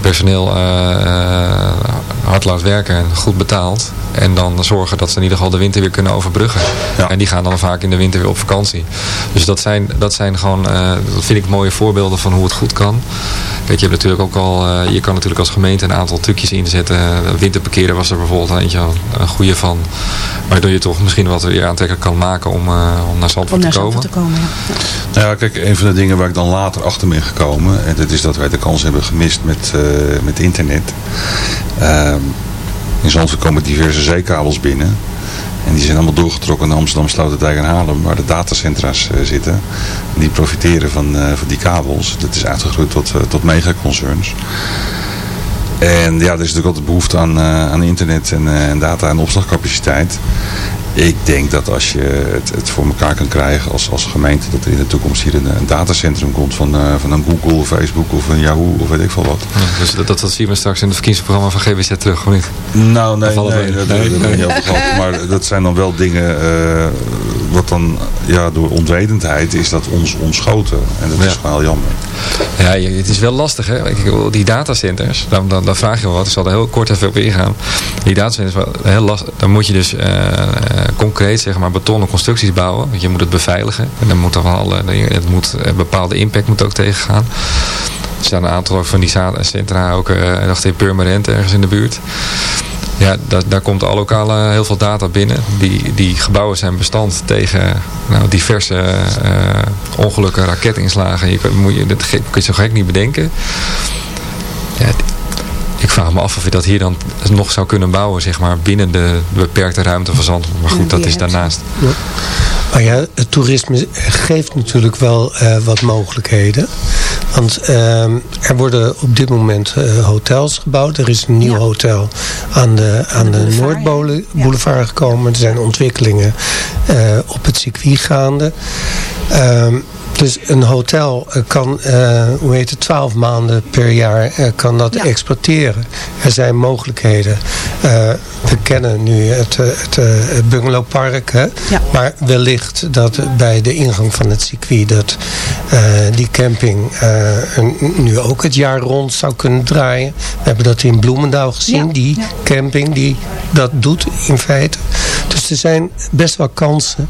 personeel eh, eh, hard laat werken en goed betaalt. En dan zorgen dat ze in ieder geval de winter weer kunnen overbruggen. Ja. En die gaan dan vaak in de winter weer op vakantie. Dus dat zijn, dat zijn gewoon, eh, dat vind ik mooie voorbeelden van hoe het goed kan. Kijk, je hebt natuurlijk ook al, eh, je kan natuurlijk als gemeente een aantal trucjes inzetten. Winterparkeren was er bijvoorbeeld eentje al een goede van. Waardoor je toch misschien wat weer aantrekkelijk kan maken om, eh, om naar Zandvoort Om naar te komen. Zandvoort te komen. Ja. Nou ja, kijk, een van de dingen waar ik dan later achter ben gekomen, en dat is dat wij de kans hebben gemist met, eh, met internet. Ehm, in Zandvoort komen diverse zeekabels binnen. En die zijn allemaal doorgetrokken naar Amsterdam, Sloterdijk en Haarlem, waar de datacentra's eh, zitten. En die profiteren van, eh, van die kabels. Dat is uitgegroeid tot, eh, tot megaconcerns. En ja, er is natuurlijk altijd behoefte aan, aan internet en, en data en opslagcapaciteit. Ik denk dat als je het, het voor elkaar kan krijgen als, als gemeente, dat er in de toekomst hier een, een datacentrum komt van, eh, van een Google, Facebook of een Yahoo of weet ik veel wat. Ja, dus dat, dat, dat zien we straks in het verkiezingsprogramma van GWZ terug, of niet? Nou, nee, nee, twee? dat Nee, nee. gehad. Maar dat zijn dan wel dingen, eh, wat dan ja, door onwetendheid is dat ons ontschoten. En dat is Ja. heel jammer. Ja, het is wel lastig, hè? Die datacenters, dan, dan, dan vraag je wel wat. Ik zal er heel kort even op ingaan. Die datacenters, wel heel lastig. Dan moet je dus eh, concreet, zeg maar, betonnen constructies bouwen. Want je moet het beveiligen. En dan moet er van alle, het moet, een bepaalde impact moet ook tegengaan. Er zijn een aantal van die centra, ook eh, dacht in Purmerend ergens in de buurt. Ja, daar, daar komt allocaal heel veel data binnen. Die, die gebouwen zijn bestand tegen nou, diverse eh, ongelukken, raketinslagen. Je, moet je, dat kun je zo gek niet bedenken. Ja, ik vraag me af of je dat hier dan nog zou kunnen bouwen, zeg maar, binnen de beperkte ruimte van Zandvoort. Maar goed, dat is daarnaast. Maar ja, het toerisme geeft natuurlijk wel eh, wat mogelijkheden. Want ehm, er worden op dit moment eh, hotels gebouwd. Er is een nieuw hotel aan de, aan de, Noordboulevard gekomen. Er zijn ontwikkelingen eh, op het circuit gaande. Dus een hotel eh, kan, eh, hoe heet het, 12 maanden per jaar eh, kan dat exploiteren. Er zijn mogelijkheden. We kennen nu het, het, het bungalowpark. Hè? Maar wellicht dat bij de ingang van het circuit dat die camping nu ook het jaar rond zou kunnen draaien. We hebben dat in Bloemendaal gezien. Die camping die dat doet in feite. Dus er zijn best wel kansen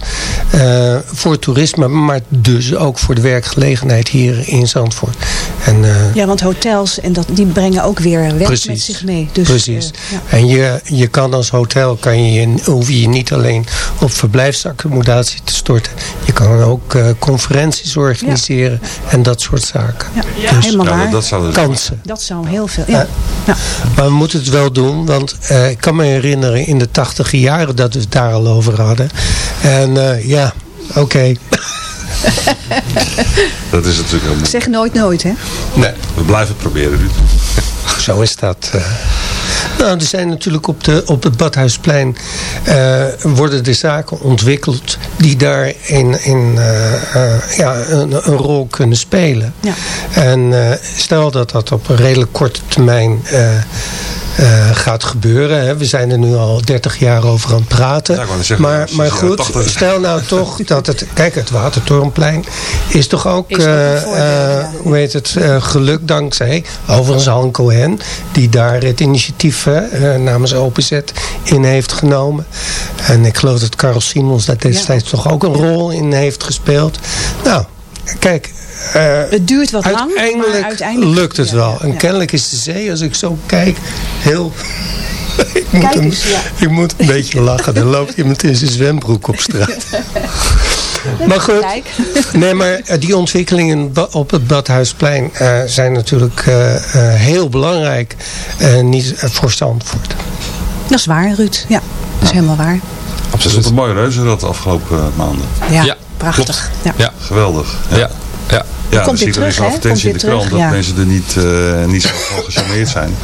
voor toerisme. Maar dus ook voor de werkgelegenheid hier in Zandvoort. En, eh, Ja, want hotels en dat, die brengen ook weer werk met zich mee. Dus, Precies. eh, ja. En je, je kan als hotel, kan je, hoef je niet alleen op verblijfsaccommodatie te storten. Je kan ook eh, conferenties organiseren en dat soort zaken. Ja, helemaal Ja, waar. dat- dat zou dus- kansen. Dat zou heel veel. Ja. Ja. Maar we moeten het wel doen, want eh, ik kan me herinneren in de tachtige jaren dat we het daar al over hadden. En eh, ja, oké. Dat is natuurlijk heel moeilijk. Zeg nooit nooit, hè? Nee. We blijven het proberen, Ruud. Zo is dat. eh. Nou, er zijn natuurlijk op, de, op het Badhuisplein eh, worden de zaken ontwikkeld die daar in, in, eh, ja, een, een rol kunnen spelen. Ja. En eh, stel dat dat op een redelijk korte termijn eh, eh, gaat gebeuren. Hè. We zijn er nu al 30 jaar over aan het praten. Ja, zeggen, maar sinds maar goed, 80. stel nou toch dat het... Kijk, het Watertorenplein is toch ook... Is ook eh, voordeel, eh, ja. hoe heet het, eh, geluk dankzij overigens Han Cohen, die daar het initiatief eh, namens OPZ in heeft genomen. En ik geloof dat Carl Simons daar destijds toch ook een rol in heeft gespeeld. Nou, kijk. Eh, Het duurt wat lang, maar uiteindelijk, lukt het ja, wel. ja, en kennelijk is de zee, als ik zo kijk, heel... ik, moet Kijk een, eens, ja. ik moet een beetje lachen. Er loopt iemand in zijn zwembroek op straat. Maar goed, nee, maar eh, die ontwikkelingen op het Badhuisplein eh, zijn natuurlijk eh, eh, heel belangrijk. niet voor Zandvoort. Dat is waar, Ruud. Ja, dat is helemaal waar. Absoluut. Het is een mooi reuzenrad de afgelopen maanden. Ja, Ja, prachtig. Ja. Ja. Geweldig. Ja, ja. Ja, Komt dan zie ik er eens terug, advertentie in de Komt weer krant terug, dat ja. mensen er niet, eh, niet zo van gecharmeerd zijn.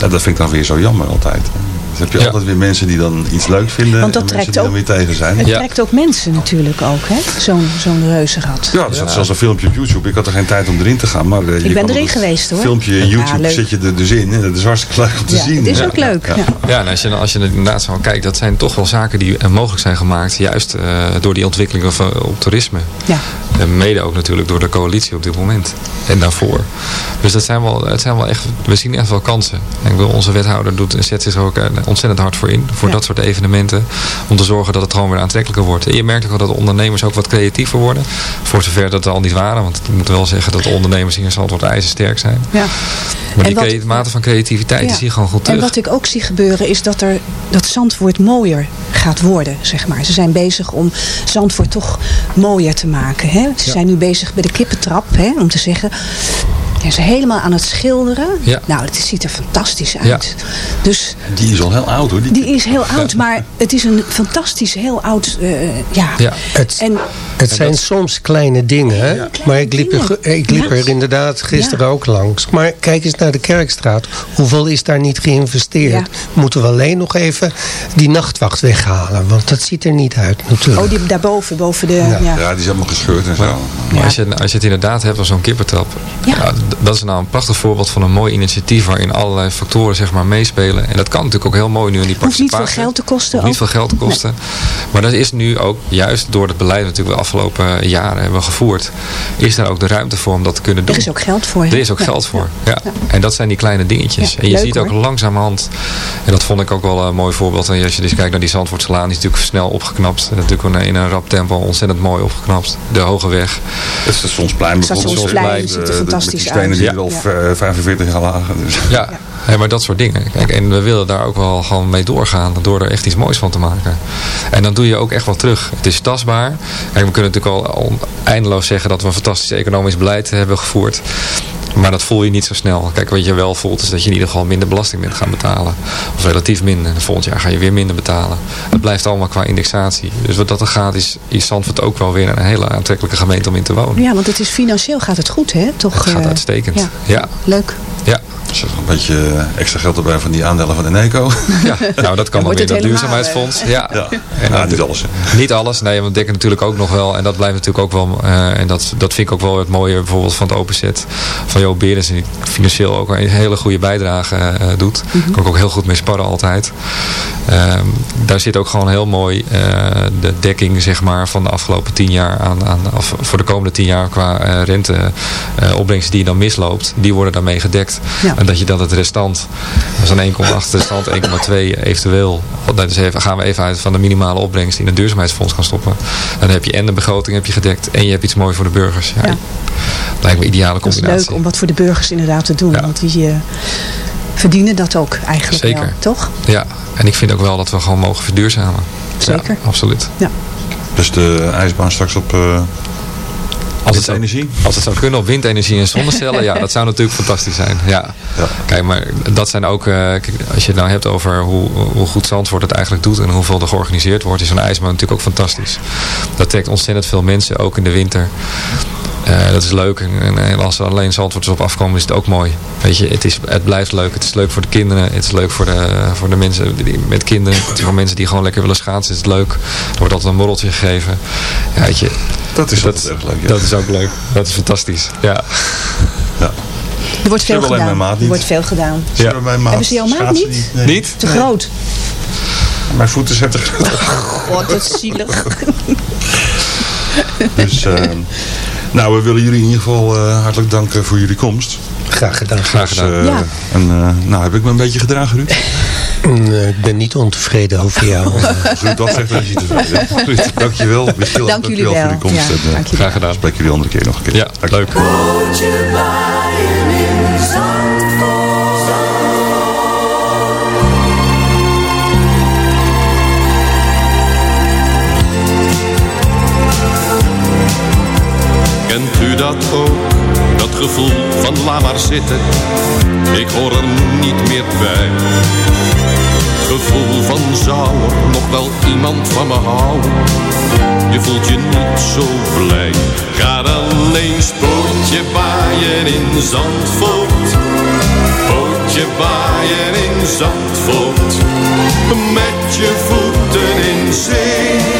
Ja, dat vind ik dan weer zo jammer altijd. Dan heb je Ja. altijd weer mensen die dan iets leuk vinden Want dat en mensen trekt die dan weer tegen zijn. Het Ja. trekt ook mensen natuurlijk ook, hè? Zo'n zo'n reuzenrad. Ja, er zat zelfs een filmpje op YouTube. Ik had er geen tijd om erin te gaan. Maar, eh, je ben erin geweest, hoor. filmpje YouTube leuk. zit je er dus in. En dat is hartstikke leuk om te Ja, zien. het is Ja. ook leuk. Ja. Ja, en als je, als je er inderdaad zo kijkt, dat zijn toch wel zaken die mogelijk zijn gemaakt. Juist eh, door die ontwikkelingen van, op toerisme. Ja. En mede ook natuurlijk door de coalitie op dit moment. En daarvoor. Dus dat zijn wel, het zijn wel echt, we zien echt wel kansen. En ik wil, onze wethouder doet, en zet zich er ook eh, ontzettend hard voor in. Voor Ja. dat soort evenementen. Om te zorgen dat het gewoon weer aantrekkelijker wordt. En je merkt ook wel dat de ondernemers ook wat creatiever worden. Voor zover dat al niet waren. Want ik moet wel zeggen dat de ondernemers hier in Zandvoort ijzersterk zijn. Ja. Maar die wat- crea- mate van creativiteit Ja. die zie je gewoon goed En wat ik ook zie gebeuren is dat, er, dat Zandvoort mooier gaat worden, zeg maar. Ze zijn bezig om Zandvoort toch mooier te maken. Hè? Ze zijn nu bezig bij de kippentrap, hè, om te zeggen... Ja, ze zijn helemaal aan het schilderen. Ja. Nou, het ziet er fantastisch uit. Ja. Dus Die is al heel oud hoor. Die die is heel oud, maar het is een fantastisch, heel oud... eh, ja. Ja. Het, En Het zijn soms kleine dingen, hè? maar ik liep, er, ik liep er inderdaad gisteren ook langs. Maar kijk eens naar de Kerkstraat. Hoeveel is daar niet geïnvesteerd? Moeten we alleen nog even die nachtwacht weghalen. Want dat ziet er niet uit natuurlijk. Oh, die daarboven, boven de... Ja. Ja, die is helemaal gescheurd en zo. Maar als, je, als je het inderdaad hebt als zo'n kippentrap. Ja. d- dat is nou een prachtig voorbeeld van een mooi initiatief waarin allerlei factoren zeg maar, meespelen. En dat kan natuurlijk ook heel mooi nu in die Hoeft niet veel participatie. geld te kosten Hoeft niet ook. veel geld te kosten. Maar dat is nu ook, juist door het beleid natuurlijk de afgelopen jaren hebben gevoerd, is daar ook de ruimte voor om dat te kunnen doen. Er is ook geld voor. hè? Er is ook Ja. geld voor. Ja. En dat zijn die kleine dingetjes. Ja, en je leuk, ziet ook hoor. langzamerhand. En dat vond ik ook wel een mooi voorbeeld. En als je dus kijkt naar die Zandvoortslaan, die is natuurlijk snel opgeknapt. En natuurlijk in een- in een rap tempo ontzettend mooi opgeknapt. De Hoge Weg. Het Stationsplein bijvoorbeeld. Stationsplein ziet er De- de- fantastisch Die stenen uit. die Ja. er al Ja. eh, 45 jaar lagen. Dus. Ja, maar dat soort dingen. Kijk, en we willen daar ook wel gewoon mee doorgaan. Door er echt iets moois van te maken. En dan doe je ook echt wat terug. Het is tastbaar. Kijk, we kunnen natuurlijk al, al eindeloos zeggen dat we een fantastisch economisch beleid hebben gevoerd. Maar dat voel je niet zo snel. Kijk, wat je wel voelt is dat je in ieder geval minder belasting bent gaan betalen. Of relatief minder. En volgend jaar ga je weer minder betalen. Het blijft allemaal qua indexatie. Dus wat dat er gaat is, is Zandvoort ook wel weer een hele aantrekkelijke gemeente om in te wonen. Ja, want het is financieel gaat het goed, hè? Toch, Het gaat eh, uitstekend. ja. Ja. Leuk. ja. Er zit nog een beetje eh, extra geld erbij van die aandelen van Eneco. Ja, nou dat kan Dan weer dat duurzaamheidsfonds. Ja. Ja, En nou, niet alles. hè. Niet alles, nee, want we dekken natuurlijk ook nog wel. En dat blijft natuurlijk ook wel. eh, en dat, dat vind ik ook wel het mooie bijvoorbeeld van het openzet van Jo Berens. Die financieel ook een hele goede bijdrage eh, doet. Daar kan ik ook heel goed mee sparren altijd. Ehm, daar zit ook gewoon heel mooi eh, de dekking zeg maar, van de afgelopen tien jaar aan. aan of voor de komende tien jaar qua eh renteopbrengst die je dan misloopt. Die worden daarmee gedekt. Ja. En dat je dan het restant, dat is een 1,8 restant, 1,2 eventueel. Is even, gaan we even uit van de minimale opbrengst die in het duurzaamheidsfonds gaan stoppen. En dan heb je en de begroting heb je gedekt en je hebt iets moois voor de burgers. Ja, Ja. Lijkt me een ideale Dat is combinatie. leuk om wat voor de burgers inderdaad te doen. Ja. Want die eh, verdienen dat ook eigenlijk Zeker. wel, toch? Ja, en ik vind ook wel dat we gewoon mogen verduurzamen. Zeker. Ja, absoluut. Dus de ijsbaan straks op eh Als het, zou, energie. als het zou kunnen op windenergie en zonnecellen, ja, dat zou natuurlijk fantastisch zijn. Ja. Ja. Kijk, maar dat zijn ook, eh, kijk, als je het nou hebt over hoe, hoe goed Zandvoort het eigenlijk doet en hoeveel er georganiseerd wordt, is zo'n ijsbaan natuurlijk ook fantastisch. Dat trekt ontzettend veel mensen, ook in de winter. Eh, dat is leuk. En, en als er alleen Zandvoorters op afkomen, is het ook mooi. Weet je, het, is, het blijft leuk. Het is leuk voor de kinderen. Het is leuk voor de, voor de mensen die, met kinderen. Het is voor mensen die gewoon lekker willen schaatsen. Is het leuk. Er wordt altijd een borreltje gegeven. Ja, weet je, Dat is dat, leuk. Ja. dat is ook leuk. Dat is fantastisch. Ja. ja. Er wordt veel gedaan. mijn maat er niet. wordt veel gedaan. Hebben mijn maat Hebben ze jouw maat schaatsen niet? Nee. Niet? Te groot. Mijn voeten zijn te groot. God, dat is zielig. Dus, eh, nou, we willen jullie in ieder geval eh, hartelijk danken voor jullie komst. Graag gedaan. Graag gedaan. Dus, eh, Ja. En eh, nou, heb ik me een beetje gedragen, Ruud? Mm, ik ben niet ontevreden over jou. Als Ruud dat zegt, dan is hij tevreden. Ruud, dankjewel. Michiel, Dank jullie dankjewel wel. voor die komst. Ja, en, jullie. Graag gedaan. Spreek jullie andere keer nog een keer. Ja, leuk. Dat ook? Dat gevoel van laat maar zitten. Ik hoor er niet meer bij. Gevoel van zou er nog wel iemand van me houden. Je voelt je niet zo blij. Ga dan eens baaien in Zandvoort. Pootje baaien in Zandvoort. Met je voeten in zee.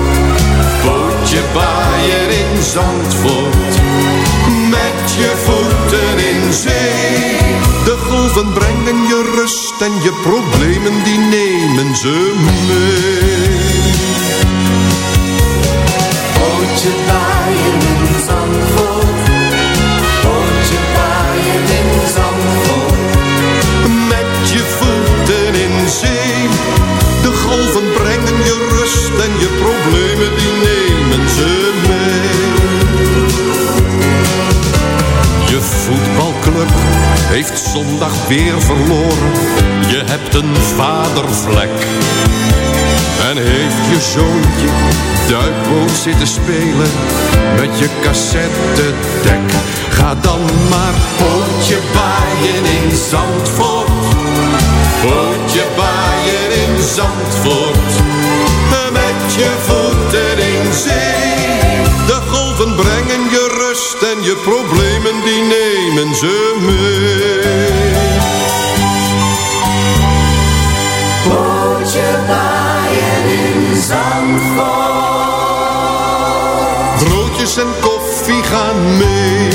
Pootje baaien in Zandvoort. Met je voeten in zee. De golven brengen je rust en je problemen die nemen ze mee. Pootje baaien in Zandvoort. Pootje baaien in Zandvoort. Met je voeten in zee. De golven brengen je rust en je problemen die nemen heeft zondag weer verloren. Je hebt een vadervlek. En heeft je zoontje duikboot zitten spelen met je cassettedek. Ga dan maar pootje baaien in Zandvoort. Pootje baaien in Zandvoort. Met je voeten in zee. De golven brengen je en je problemen die nemen ze mee. Pootje baaien in Zandvoort. Broodjes en koffie gaan mee.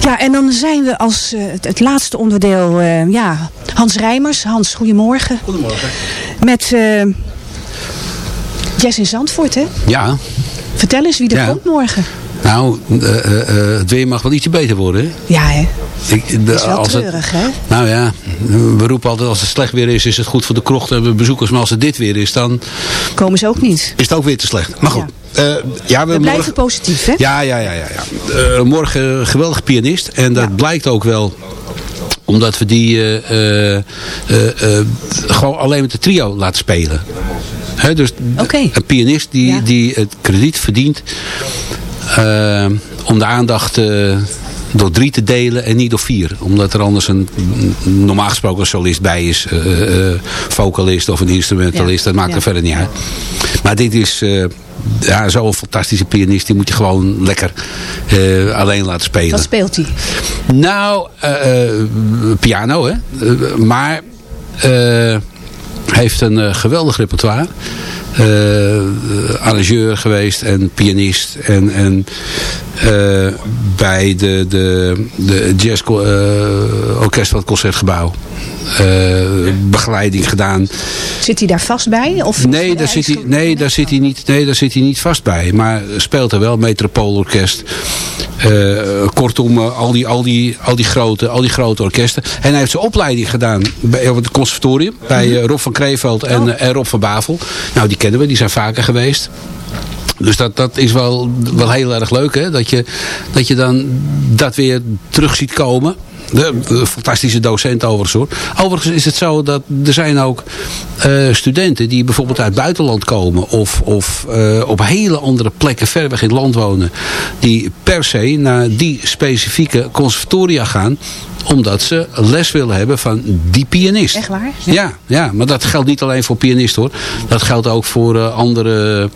Ja, en dan zijn we als eh, het, het laatste onderdeel, eh, ja, Hans Rijmers. Hans, goedemorgen. Goedemorgen. Met eh Jess in Zandvoort, hè? Ja, Vertel eens wie er Ja. komt morgen. nou, eh, eh, eh, het weer mag wel ietsje beter worden. Hè? Ja, hè? Ik, de, Dat is wel als het- treurig, hè? nou ja, we roepen altijd als het slecht weer is, is het goed voor de krocht en de bezoekers. Maar als het dit weer is, dan Komen ze ook niet. is het ook weer te slecht. Maar goed. Ja, ja we, We blijven morgen, positief, hè? ja, ja, ja, ja, ja. Morgen een geweldig pianist. En dat blijkt ook wel omdat we die eh, eh, eh, gewoon alleen met de trio laten spelen. Hè, dus een pianist die, die het krediet verdient om de aandacht door drie te delen en niet door vier. Omdat er anders een normaal gesproken een solist bij is. vocalist of een instrumentalist. Dat maakt er verder niet uit. Maar dit is ja, zo'n fantastische pianist. Die moet je gewoon lekker eh, alleen laten spelen. Wat speelt hij? Nou, eh, eh, piano hè. Maar heeft een geweldig repertoire. Eh, arrangeur geweest en pianist. En, en eh, bij de, de, de jazz eh, orkest van het Concertgebouw. Eh, begeleiding gedaan. Zit hij daar vast bij? Of Nee, daar zit, hij, nee, daar zit hij niet, nee, daar zit hij niet vast bij. Maar speelt er wel, Metropoolorkest. Eh, kortom, eh, al, die, al, die, al, die grote, al die grote orkesten. En hij heeft zijn opleiding gedaan bij, op het conservatorium. Bij eh, Rob van Kreeveld en, en Rob van Bavel. Nou, die kennen we, die zijn vaker geweest. Dus dat, dat is wel, wel heel erg leuk, hè? Dat, je, dat je dan dat weer terug ziet komen. De, de fantastische docent overigens hoor. Overigens is het zo dat er zijn ook eh, studenten die bijvoorbeeld uit het buitenland komen. Of, of eh, op hele andere plekken ver weg in het land wonen. Die per se naar die specifieke conservatoria gaan omdat ze les willen hebben van die pianist. Echt waar? Ja, ja, maar dat geldt niet alleen voor pianisten hoor. Dat geldt ook voor eh, andere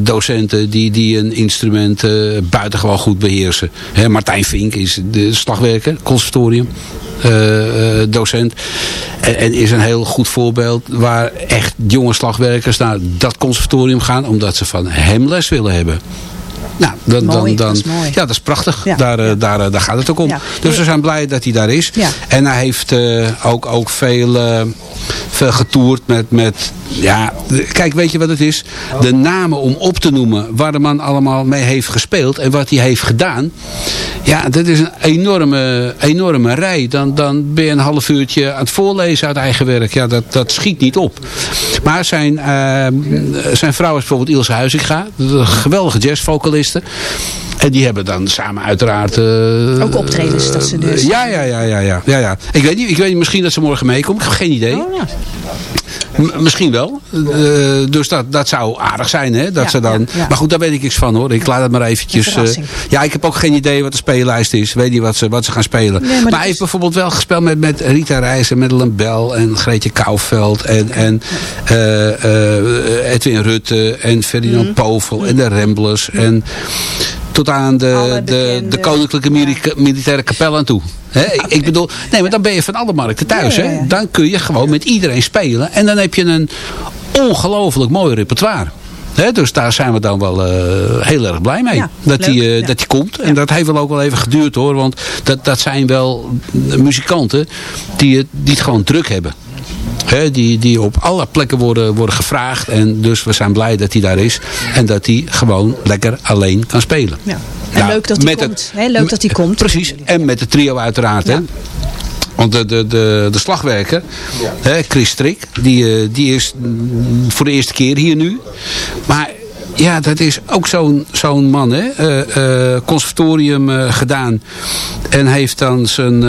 docenten die, die een instrument buitengewoon goed beheersen. Hè, Martijn Vink is de slagwerker, conservatorium. eh, eh, docent. En, en is een heel goed voorbeeld waar echt jonge slagwerkers naar dat conservatorium gaan omdat ze van hem les willen hebben. Nou, dan, dan, dan, dat is mooi. Ja, dat is prachtig. Ja, daar, eh, Daar, eh, daar gaat het ook om. Ja. Dus we zijn blij dat hij daar is. En hij heeft eh, ook, ook veel, veel getoerd met, met... Ja, kijk, weet je wat het is? De namen om op te noemen waar de man allemaal mee heeft gespeeld en wat hij heeft gedaan. Ja, dat is een enorme, enorme rij. Dan, dan ben je een half uurtje aan het voorlezen uit eigen werk. Ja, dat, dat schiet niet op. Maar zijn, zijn vrouw is bijvoorbeeld Ilse Huizinga. Een geweldige En die hebben dan samen uiteraard... eh, Ook optredens dat ze dus... ja, ja, ja, ja, ja, ja, ja. Ik weet niet, ik weet niet, misschien dat ze morgen meekomt. Ik heb geen idee. Oh, ja. M- misschien wel. Eh, dus dat, dat zou aardig zijn, hè? Dat Ja, ze dan... ja, ja. Maar goed, daar weet ik niks van, hoor. Ik laat het maar eventjes... Eh, ja, ik heb ook geen idee wat de speellijst is. Weet niet wat ze, wat ze gaan spelen. Nee, maar hij heeft bijvoorbeeld wel gespeeld met, met Rita Reijzen, met Bel en Greetje Kouwveld en, en eh, Edwin Rutte en Ferdinand Mhm. Povel en de Ramblers en tot aan de, de, de Koninklijke Mili- Militaire Kapel aan toe. Ik- Ik bedoel, nee, maar dan ben je van alle markten thuis. Ja, ja, ja. Hè? Dan kun je gewoon met iedereen spelen. En dan heb je een ongelooflijk mooi repertoire. Dus daar zijn we dan wel eh, heel erg blij mee. Ja, dat hij ja. dat die komt. En dat heeft wel ook wel even geduurd hoor. Want dat, dat zijn wel muzikanten die het, die het gewoon druk hebben. Hè, die, die op alle plekken worden, worden gevraagd. En dus we zijn blij dat hij daar is. En dat hij gewoon lekker alleen kan spelen. Nou, leuk dat hij komt. hè? leuk dat hij komt. Precies. En met het trio uiteraard. Hè? Want de, de, de, de slagwerker, hè, Chris Strik, die, eh, die is mm, voor de eerste keer hier nu. Maar ja, dat is ook zo'n zo'n man, hè. Eh, eh, conservatorium eh, gedaan. En heeft dan zijn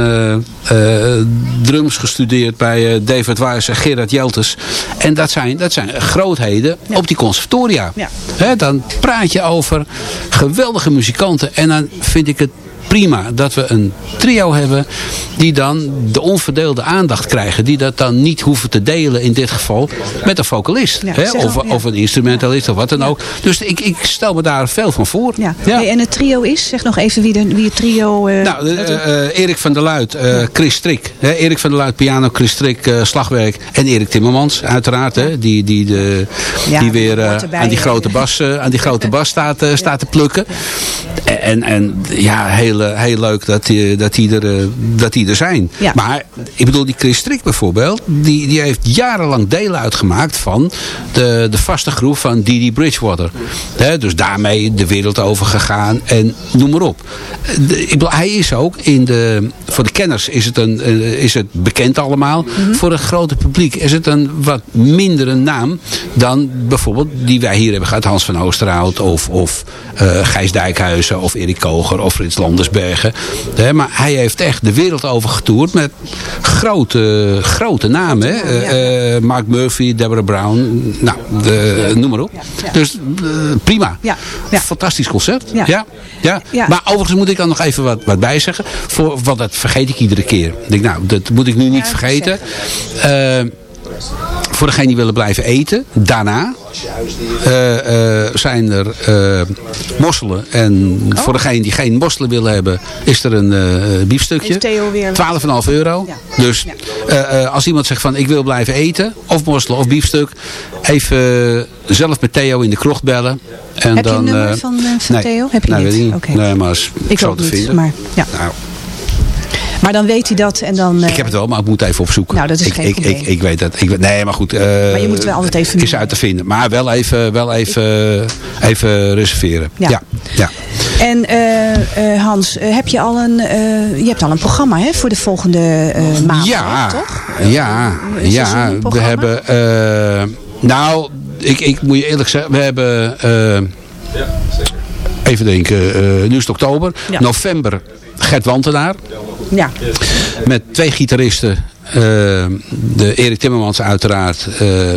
drums gestudeerd bij David Wise en Gerard Jeltes. En dat zijn, dat zijn grootheden op die conservatoria. Ja. Hè, dan praat je over geweldige muzikanten. En dan vind ik het prima dat we een trio hebben die dan de onverdeelde aandacht krijgen. Die dat dan niet hoeven te delen in dit geval met een vocalist. Ja, hè, of, al, ja. of een instrumentalist of wat dan ook. Dus ik, ik stel me daar veel van voor. Ja. Hey, en het trio is? Zeg nog even wie, de, wie het trio... eh, Nou, eh, Erik van der Luit, Chris Strik. Hè, Erik van der Luit, piano, Chris Strik, slagwerk. En Erik Timmermans, uiteraard. Hè, die, die, de, die weer aan die grote bas, aan die grote bas staat, staat te plukken. En, en ja, heel, eh, heel leuk dat die, dat, die er, eh, dat die er zijn. Ja. Maar ik bedoel, die Chris Strik bijvoorbeeld, die, die heeft jarenlang deel uitgemaakt van de, de vaste groep van Didi Bridgewater. Hè, dus daarmee de wereld over gegaan en noem maar op. De- ik bedoel, hij is ook in de, voor de kenners is het, een, eh, is het bekend allemaal. Voor het grote publiek is het een wat mindere naam dan bijvoorbeeld die wij hier hebben gehad. Hans van Oosterhout of, of eh, Gijs Dijkhuizen of Erik Koger of Frits Landersbergen. Maar hij heeft echt de wereld over getoerd met grote, grote namen. Hè. Eh, Mark Murphy, Deborah Brown, nou, de, noem maar op. Dus prima. Ja. Fantastisch concert. Ja. Ja. Maar overigens moet ik dan nog even wat, wat bij zeggen. Voor, want dat vergeet ik iedere keer. Ik denk, nou, dat moet ik nu niet vergeten. Eh, voor degenen die willen blijven eten, daarna eh, eh, zijn er mosselen. En Oh. voor degenen die geen mosselen willen hebben, is er een biefstukje. Heeft Theo weer wat- 12,5 euro. Ja. Dus als iemand zegt van ik wil blijven eten, of mosselen of biefstuk, even zelf met Theo in de krocht bellen. En Heb je een nummer van, van nee. Theo? Heb je nee, niet? weet ik niet. Oké. Nee, maar is Ik ook te niet, vinden. maar ja. Nou, Maar dan weet hij dat en dan... eh, ik heb het wel, maar ik moet even opzoeken. Nou, dat is ik, geen ik, probleem. ik, ik weet dat. Ik, nee, maar goed. eh, Maar je moet het wel altijd even Is uit te vinden. Maar wel even, wel even, even reserveren. Ja. Ja. ja. En eh, eh, Hans, eh, heb je al een, eh, je hebt al een programma hè, voor de volgende eh maand, Ja, toch? ja, ja. We hebben, eh, nou, ik, ik moet je eerlijk zeggen, we hebben, eh, even denken, eh, nu is het oktober, Ja. november Gert Wantenaar, Ja, met twee gitaristen. eh, de Erik Timmermans uiteraard. eh,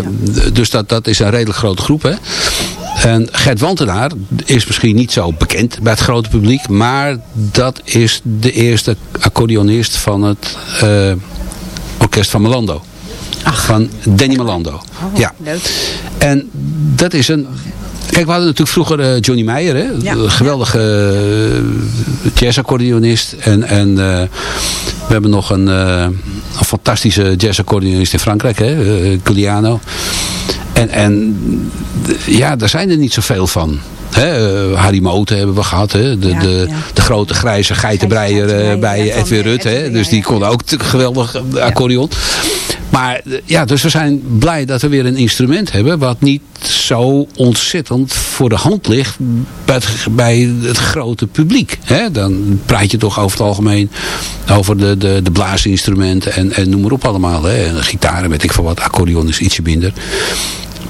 Dus dat, dat is een redelijk grote groep. Hè? En Gert Wantenaar is misschien niet zo bekend bij het grote publiek. Maar dat is de eerste accordeonist van het eh, orkest van Melando. Van Danny Melando. ja. leuk. En dat is een... Kijk, we hadden natuurlijk vroeger eh, Johnny Meijer, hè? Ja. Geweldige uh, jazzaccordeonist. En, en eh, we hebben nog een, een fantastische jazzaccordeonist in Frankrijk, hè? Giuliano. En, en ja, daar zijn er niet zoveel van. Hè, Harry Moten hebben we gehad. Hè? De, Ja, de, ja. de grote grijze geitenbreier bij Edwin Rutte. Hè? Dus die kon ook geweldig accordeon. Maar eh, ja, dus we zijn blij dat we weer een instrument hebben... wat niet zo ontzettend voor de hand ligt bij het, bij het grote publiek. Hè? Dan praat je toch over het algemeen over de, de, de blaasinstrumenten en, en noem maar op allemaal. Hè? En gitaren, weet ik veel wat, accordeon is ietsje minder.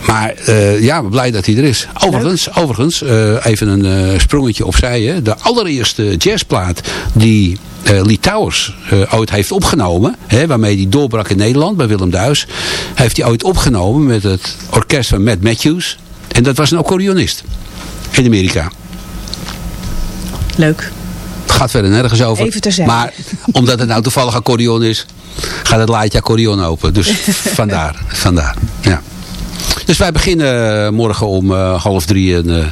Maar eh, ja, blij dat hij er is. Overigens, overigens eh, even een eh, sprongetje opzij. Hè. De allereerste jazzplaat die Lee Towers eh, ooit heeft opgenomen. Hè, waarmee hij doorbrak in Nederland bij Willem Duis. Heeft hij ooit opgenomen met het orkest van Matt Matthews. En dat was een accordeonist. In Amerika. Leuk. Het gaat verder nergens over. Even terzijde. Maar omdat het nou toevallig accordeon is, gaat het laadje accordeon open. Dus vandaar, vandaar. Ja. Dus wij beginnen morgen om eh, half drie en eh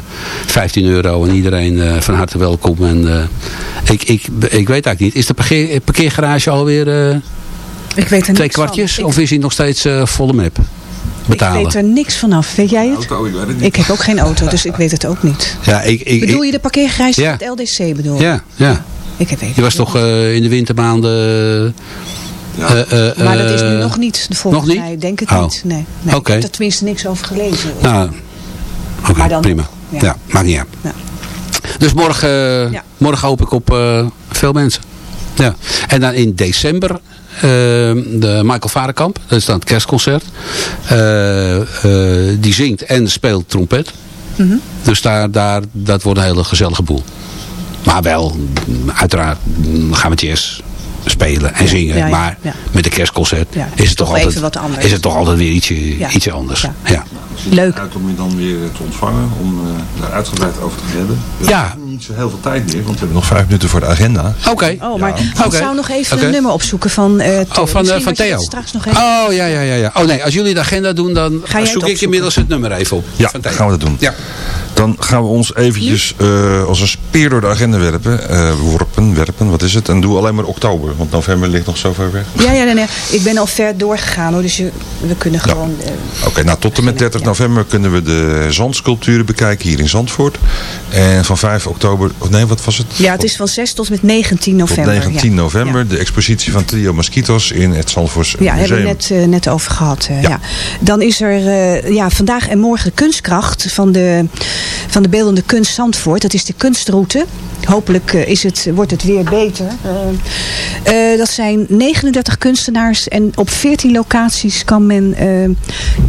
15 euro. En iedereen eh, van harte welkom. En eh, ik, ik, ik weet eigenlijk niet. Is de parkeer, parkeergarage alweer eh, Ik weet er twee van. kwartjes? Ik, Of is hij nog steeds eh, volle map? ik Betalen. weet er niks vanaf. Weet jij het? Ik heb ook geen auto, dus ik weet het ook niet. ja, ik, ik, Bedoel ik- je de parkeergarage Ja. van het LDC bedoel ja, ja. Ik het Je was toch eh, in de wintermaanden... eh, eh, Maar dat is nu eh, nog niet, volgens nog niet? mij. Ik denk het Oh. niet. Nee, nee. Oké. Ik heb er tenminste niks over gelezen. Nou, oké, Maar dan prima. nog, Ja. ja. maakt niet uit. Ja. Dus morgen, Ja. morgen hoop ik op eh, veel mensen. Ja. En dan in december de Michael Varenkamp. Dat is dan het kerstconcert. Eh, eh, die zingt en speelt trompet. Mhm. Dus daar, daar, dat wordt een hele gezellige boel. Maar wel, mm, uiteraard mm, gaan we jazz spelen en zingen. ja, ja, maar ja. met een kerstconcert Ja, is, het toch toch altijd, is het toch altijd weer ietsje, Ja. ietsje anders. Ja. Ja. Leuk. Uit om je dan weer te ontvangen, om eh, daar uitgebreid over te hebben. Ja. Niet zo heel veel tijd meer, want we hebben nog vijf minuten voor de agenda. Oké. Oh, maar Ja. ik zou nog even Oké. een nummer opzoeken van eh Theo. Oh, van, eh, van Theo. straks nog even... Oh, ja, ja, ja, ja. Oh nee, als jullie de agenda doen, dan zoek ik inmiddels het nummer even op. Ja, Van Theo. gaan we dat doen. Ja. Dan gaan we ons eventjes eh, als een speer door de agenda werpen. Eh, worpen, werpen, wat is het? En doe alleen maar oktober, want november ligt nog zo ver weg. Ja, ja, nee, nee. Ik ben al ver doorgegaan hoor, dus je, we kunnen gewoon... Oké, nou tot en met 30 november kunnen we de zandsculpturen bekijken hier in Zandvoort. En van 5 oktober, of nee, wat was het? ja, het is van 6 tot met 19 november. Tot 19 ja. november, de expositie van Trio Mosquitos in het Zandvoors Ja, Museum. hebben we net, eh, net over gehad. eh, ja. Dan is er eh, ja, vandaag en morgen de kunstkracht van de, van de beeldende kunst Zandvoort. Dat is de kunstroute. Hopelijk is het, wordt het weer beter. Dat zijn 39 kunstenaars en op 14 locaties kan men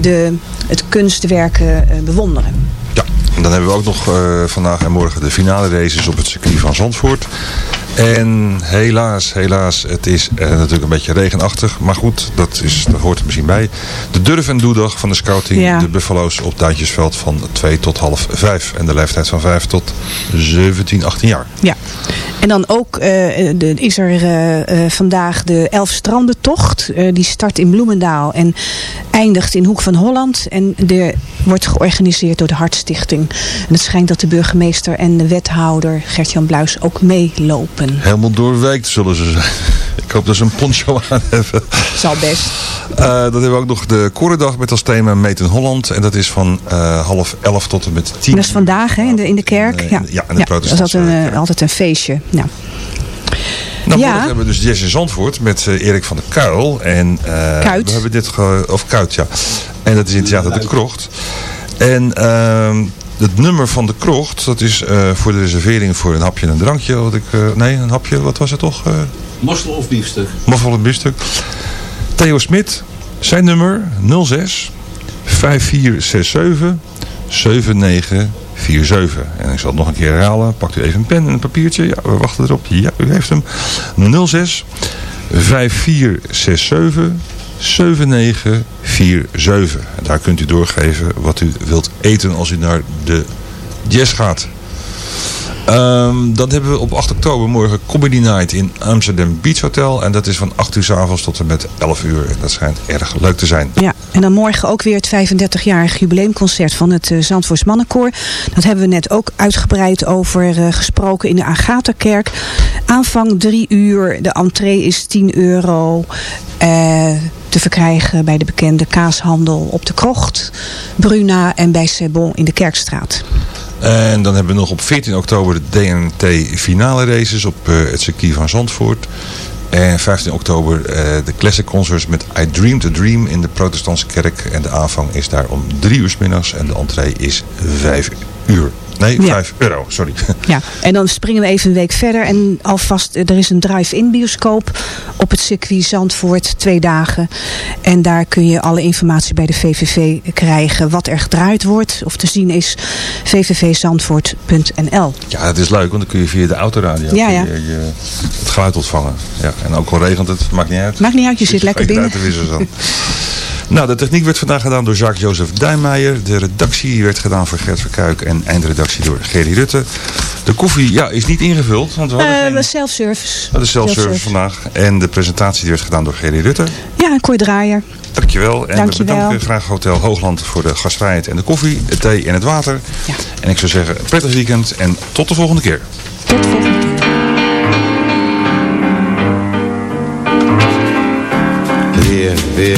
de, het kunstwerken bewonderen. Ja, dan hebben we ook nog eh, vandaag en morgen de finale races op het circuit van Zandvoort. En helaas, helaas, het is eh, natuurlijk een beetje regenachtig. Maar goed, dat, is, dat hoort er misschien bij. De durf- en doedag van de scouting. Ja. De Buffalo's op Duintjesveld van 2 tot half 5. En de leeftijd van 5 tot 17, 18 jaar. Ja, en dan ook eh, de, is er eh, vandaag de Elfstrandentocht. Die start in Bloemendaal en eindigt in Hoek van Holland. En de, wordt georganiseerd door de Hartstichting. En het schijnt dat de burgemeester en de wethouder Gert-Jan Bluis ook meelopen. Helemaal doorweekt zullen ze zijn. Ik hoop dat ze een poncho aan hebben. Zal best. Eh, dan hebben we ook nog de Korendag met als thema Meet in Holland. En dat is van eh, half 11 tot en met 10. En dat is vandaag hè, in, de, in de kerk. Ja, ja, in de dat is altijd een, eh, altijd een feestje. Nou, Nou, Ja. morgen hebben we dus Jess in Zandvoort met eh, Erik van der Kuil. En, eh, Kuit. We hebben dit ge of Kuit, ja. En dat is in het Theater de Krocht. En ehm, het nummer van de Krocht, dat is eh, voor de reservering voor een hapje en een drankje. Wat ik, eh, nee, een hapje, wat was het toch? Mossel of biefstuk? Moffel een biefstuk. Theo Smit, zijn nummer 06 5467 7947. En ik zal het nog een keer herhalen. Pakt u even een pen en een papiertje. Ja, we wachten erop. Ja, u heeft hem. 06 5467 7947. En daar kunt u doorgeven wat u wilt eten als u naar de jazz gaat. Ehm, dan hebben we op 8 oktober morgen Comedy Night in Amsterdam Beach Hotel. En dat is van 8 uur s avonds tot en met 11 uur. En dat schijnt erg leuk te zijn. Ja, en dan morgen ook weer het 35-jarig jubileumconcert van het uh, Zandvoorts Mannenkoor. Dat hebben we net ook uitgebreid over uh, gesproken in de Agatha-kerk. Aanvang 3 uur, de entree is 10 euro. Uh, te verkrijgen bij de bekende kaashandel op de Krocht, Bruna en bij Sebon in de Kerkstraat. En dan hebben we nog op 14 oktober de DNT finale races op uh, het circuit van Zandvoort. En 15 oktober uh, de Classic Concerts met I Dreamed a Dream in de protestantse kerk. En de aanvang is daar om 3 uur s middags en de entree is 5 uur. Nee, Ja. 5 euro, sorry. Ja, en dan springen we even een week verder. En alvast, er is een drive-in bioscoop op het circuit Zandvoort, twee dagen. En daar kun je alle informatie bij de VVV krijgen. Wat er gedraaid wordt of te zien is vvvzandvoort.nl. Ja, het is leuk, want dan kun je via de autoradio Ja, kun ja. je, je het geluid ontvangen. Ja, en ook al regent het, maakt niet uit. Maakt niet uit, je zit lekker binnen. Nou, de techniek werd vandaag gedaan door Jacques-Joseph Duijmeijer. De redactie werd gedaan voor Gert Verkuik en eindredactie door Gerry Rutte. De koffie ja, is niet ingevuld, want we hadden Eh, geen... self-service. Dat is self-service vandaag. En de presentatie die werd gedaan door Gerry Rutte. Ja, een kooi draaier. Dankjewel. En Dankjewel. we bedanken graag Hotel Hoogland voor de gastvrijheid en de koffie, de thee en het water. En ik zou zeggen, prettig weekend en tot de volgende keer. Tot de volgende keer. Via, via,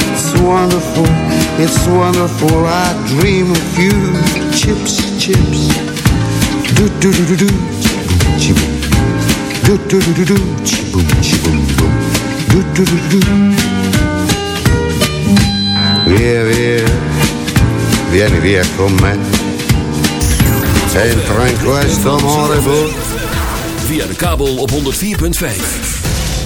it's wonderful, it's wonderful. I dream of you, chips, chips. Do do do do do, chi boom. Do do do do do, chi boom, chi boom boom. Do do do do. Via, via, vieni via con me. Entra in questo amore. Via de kabel op 104.5.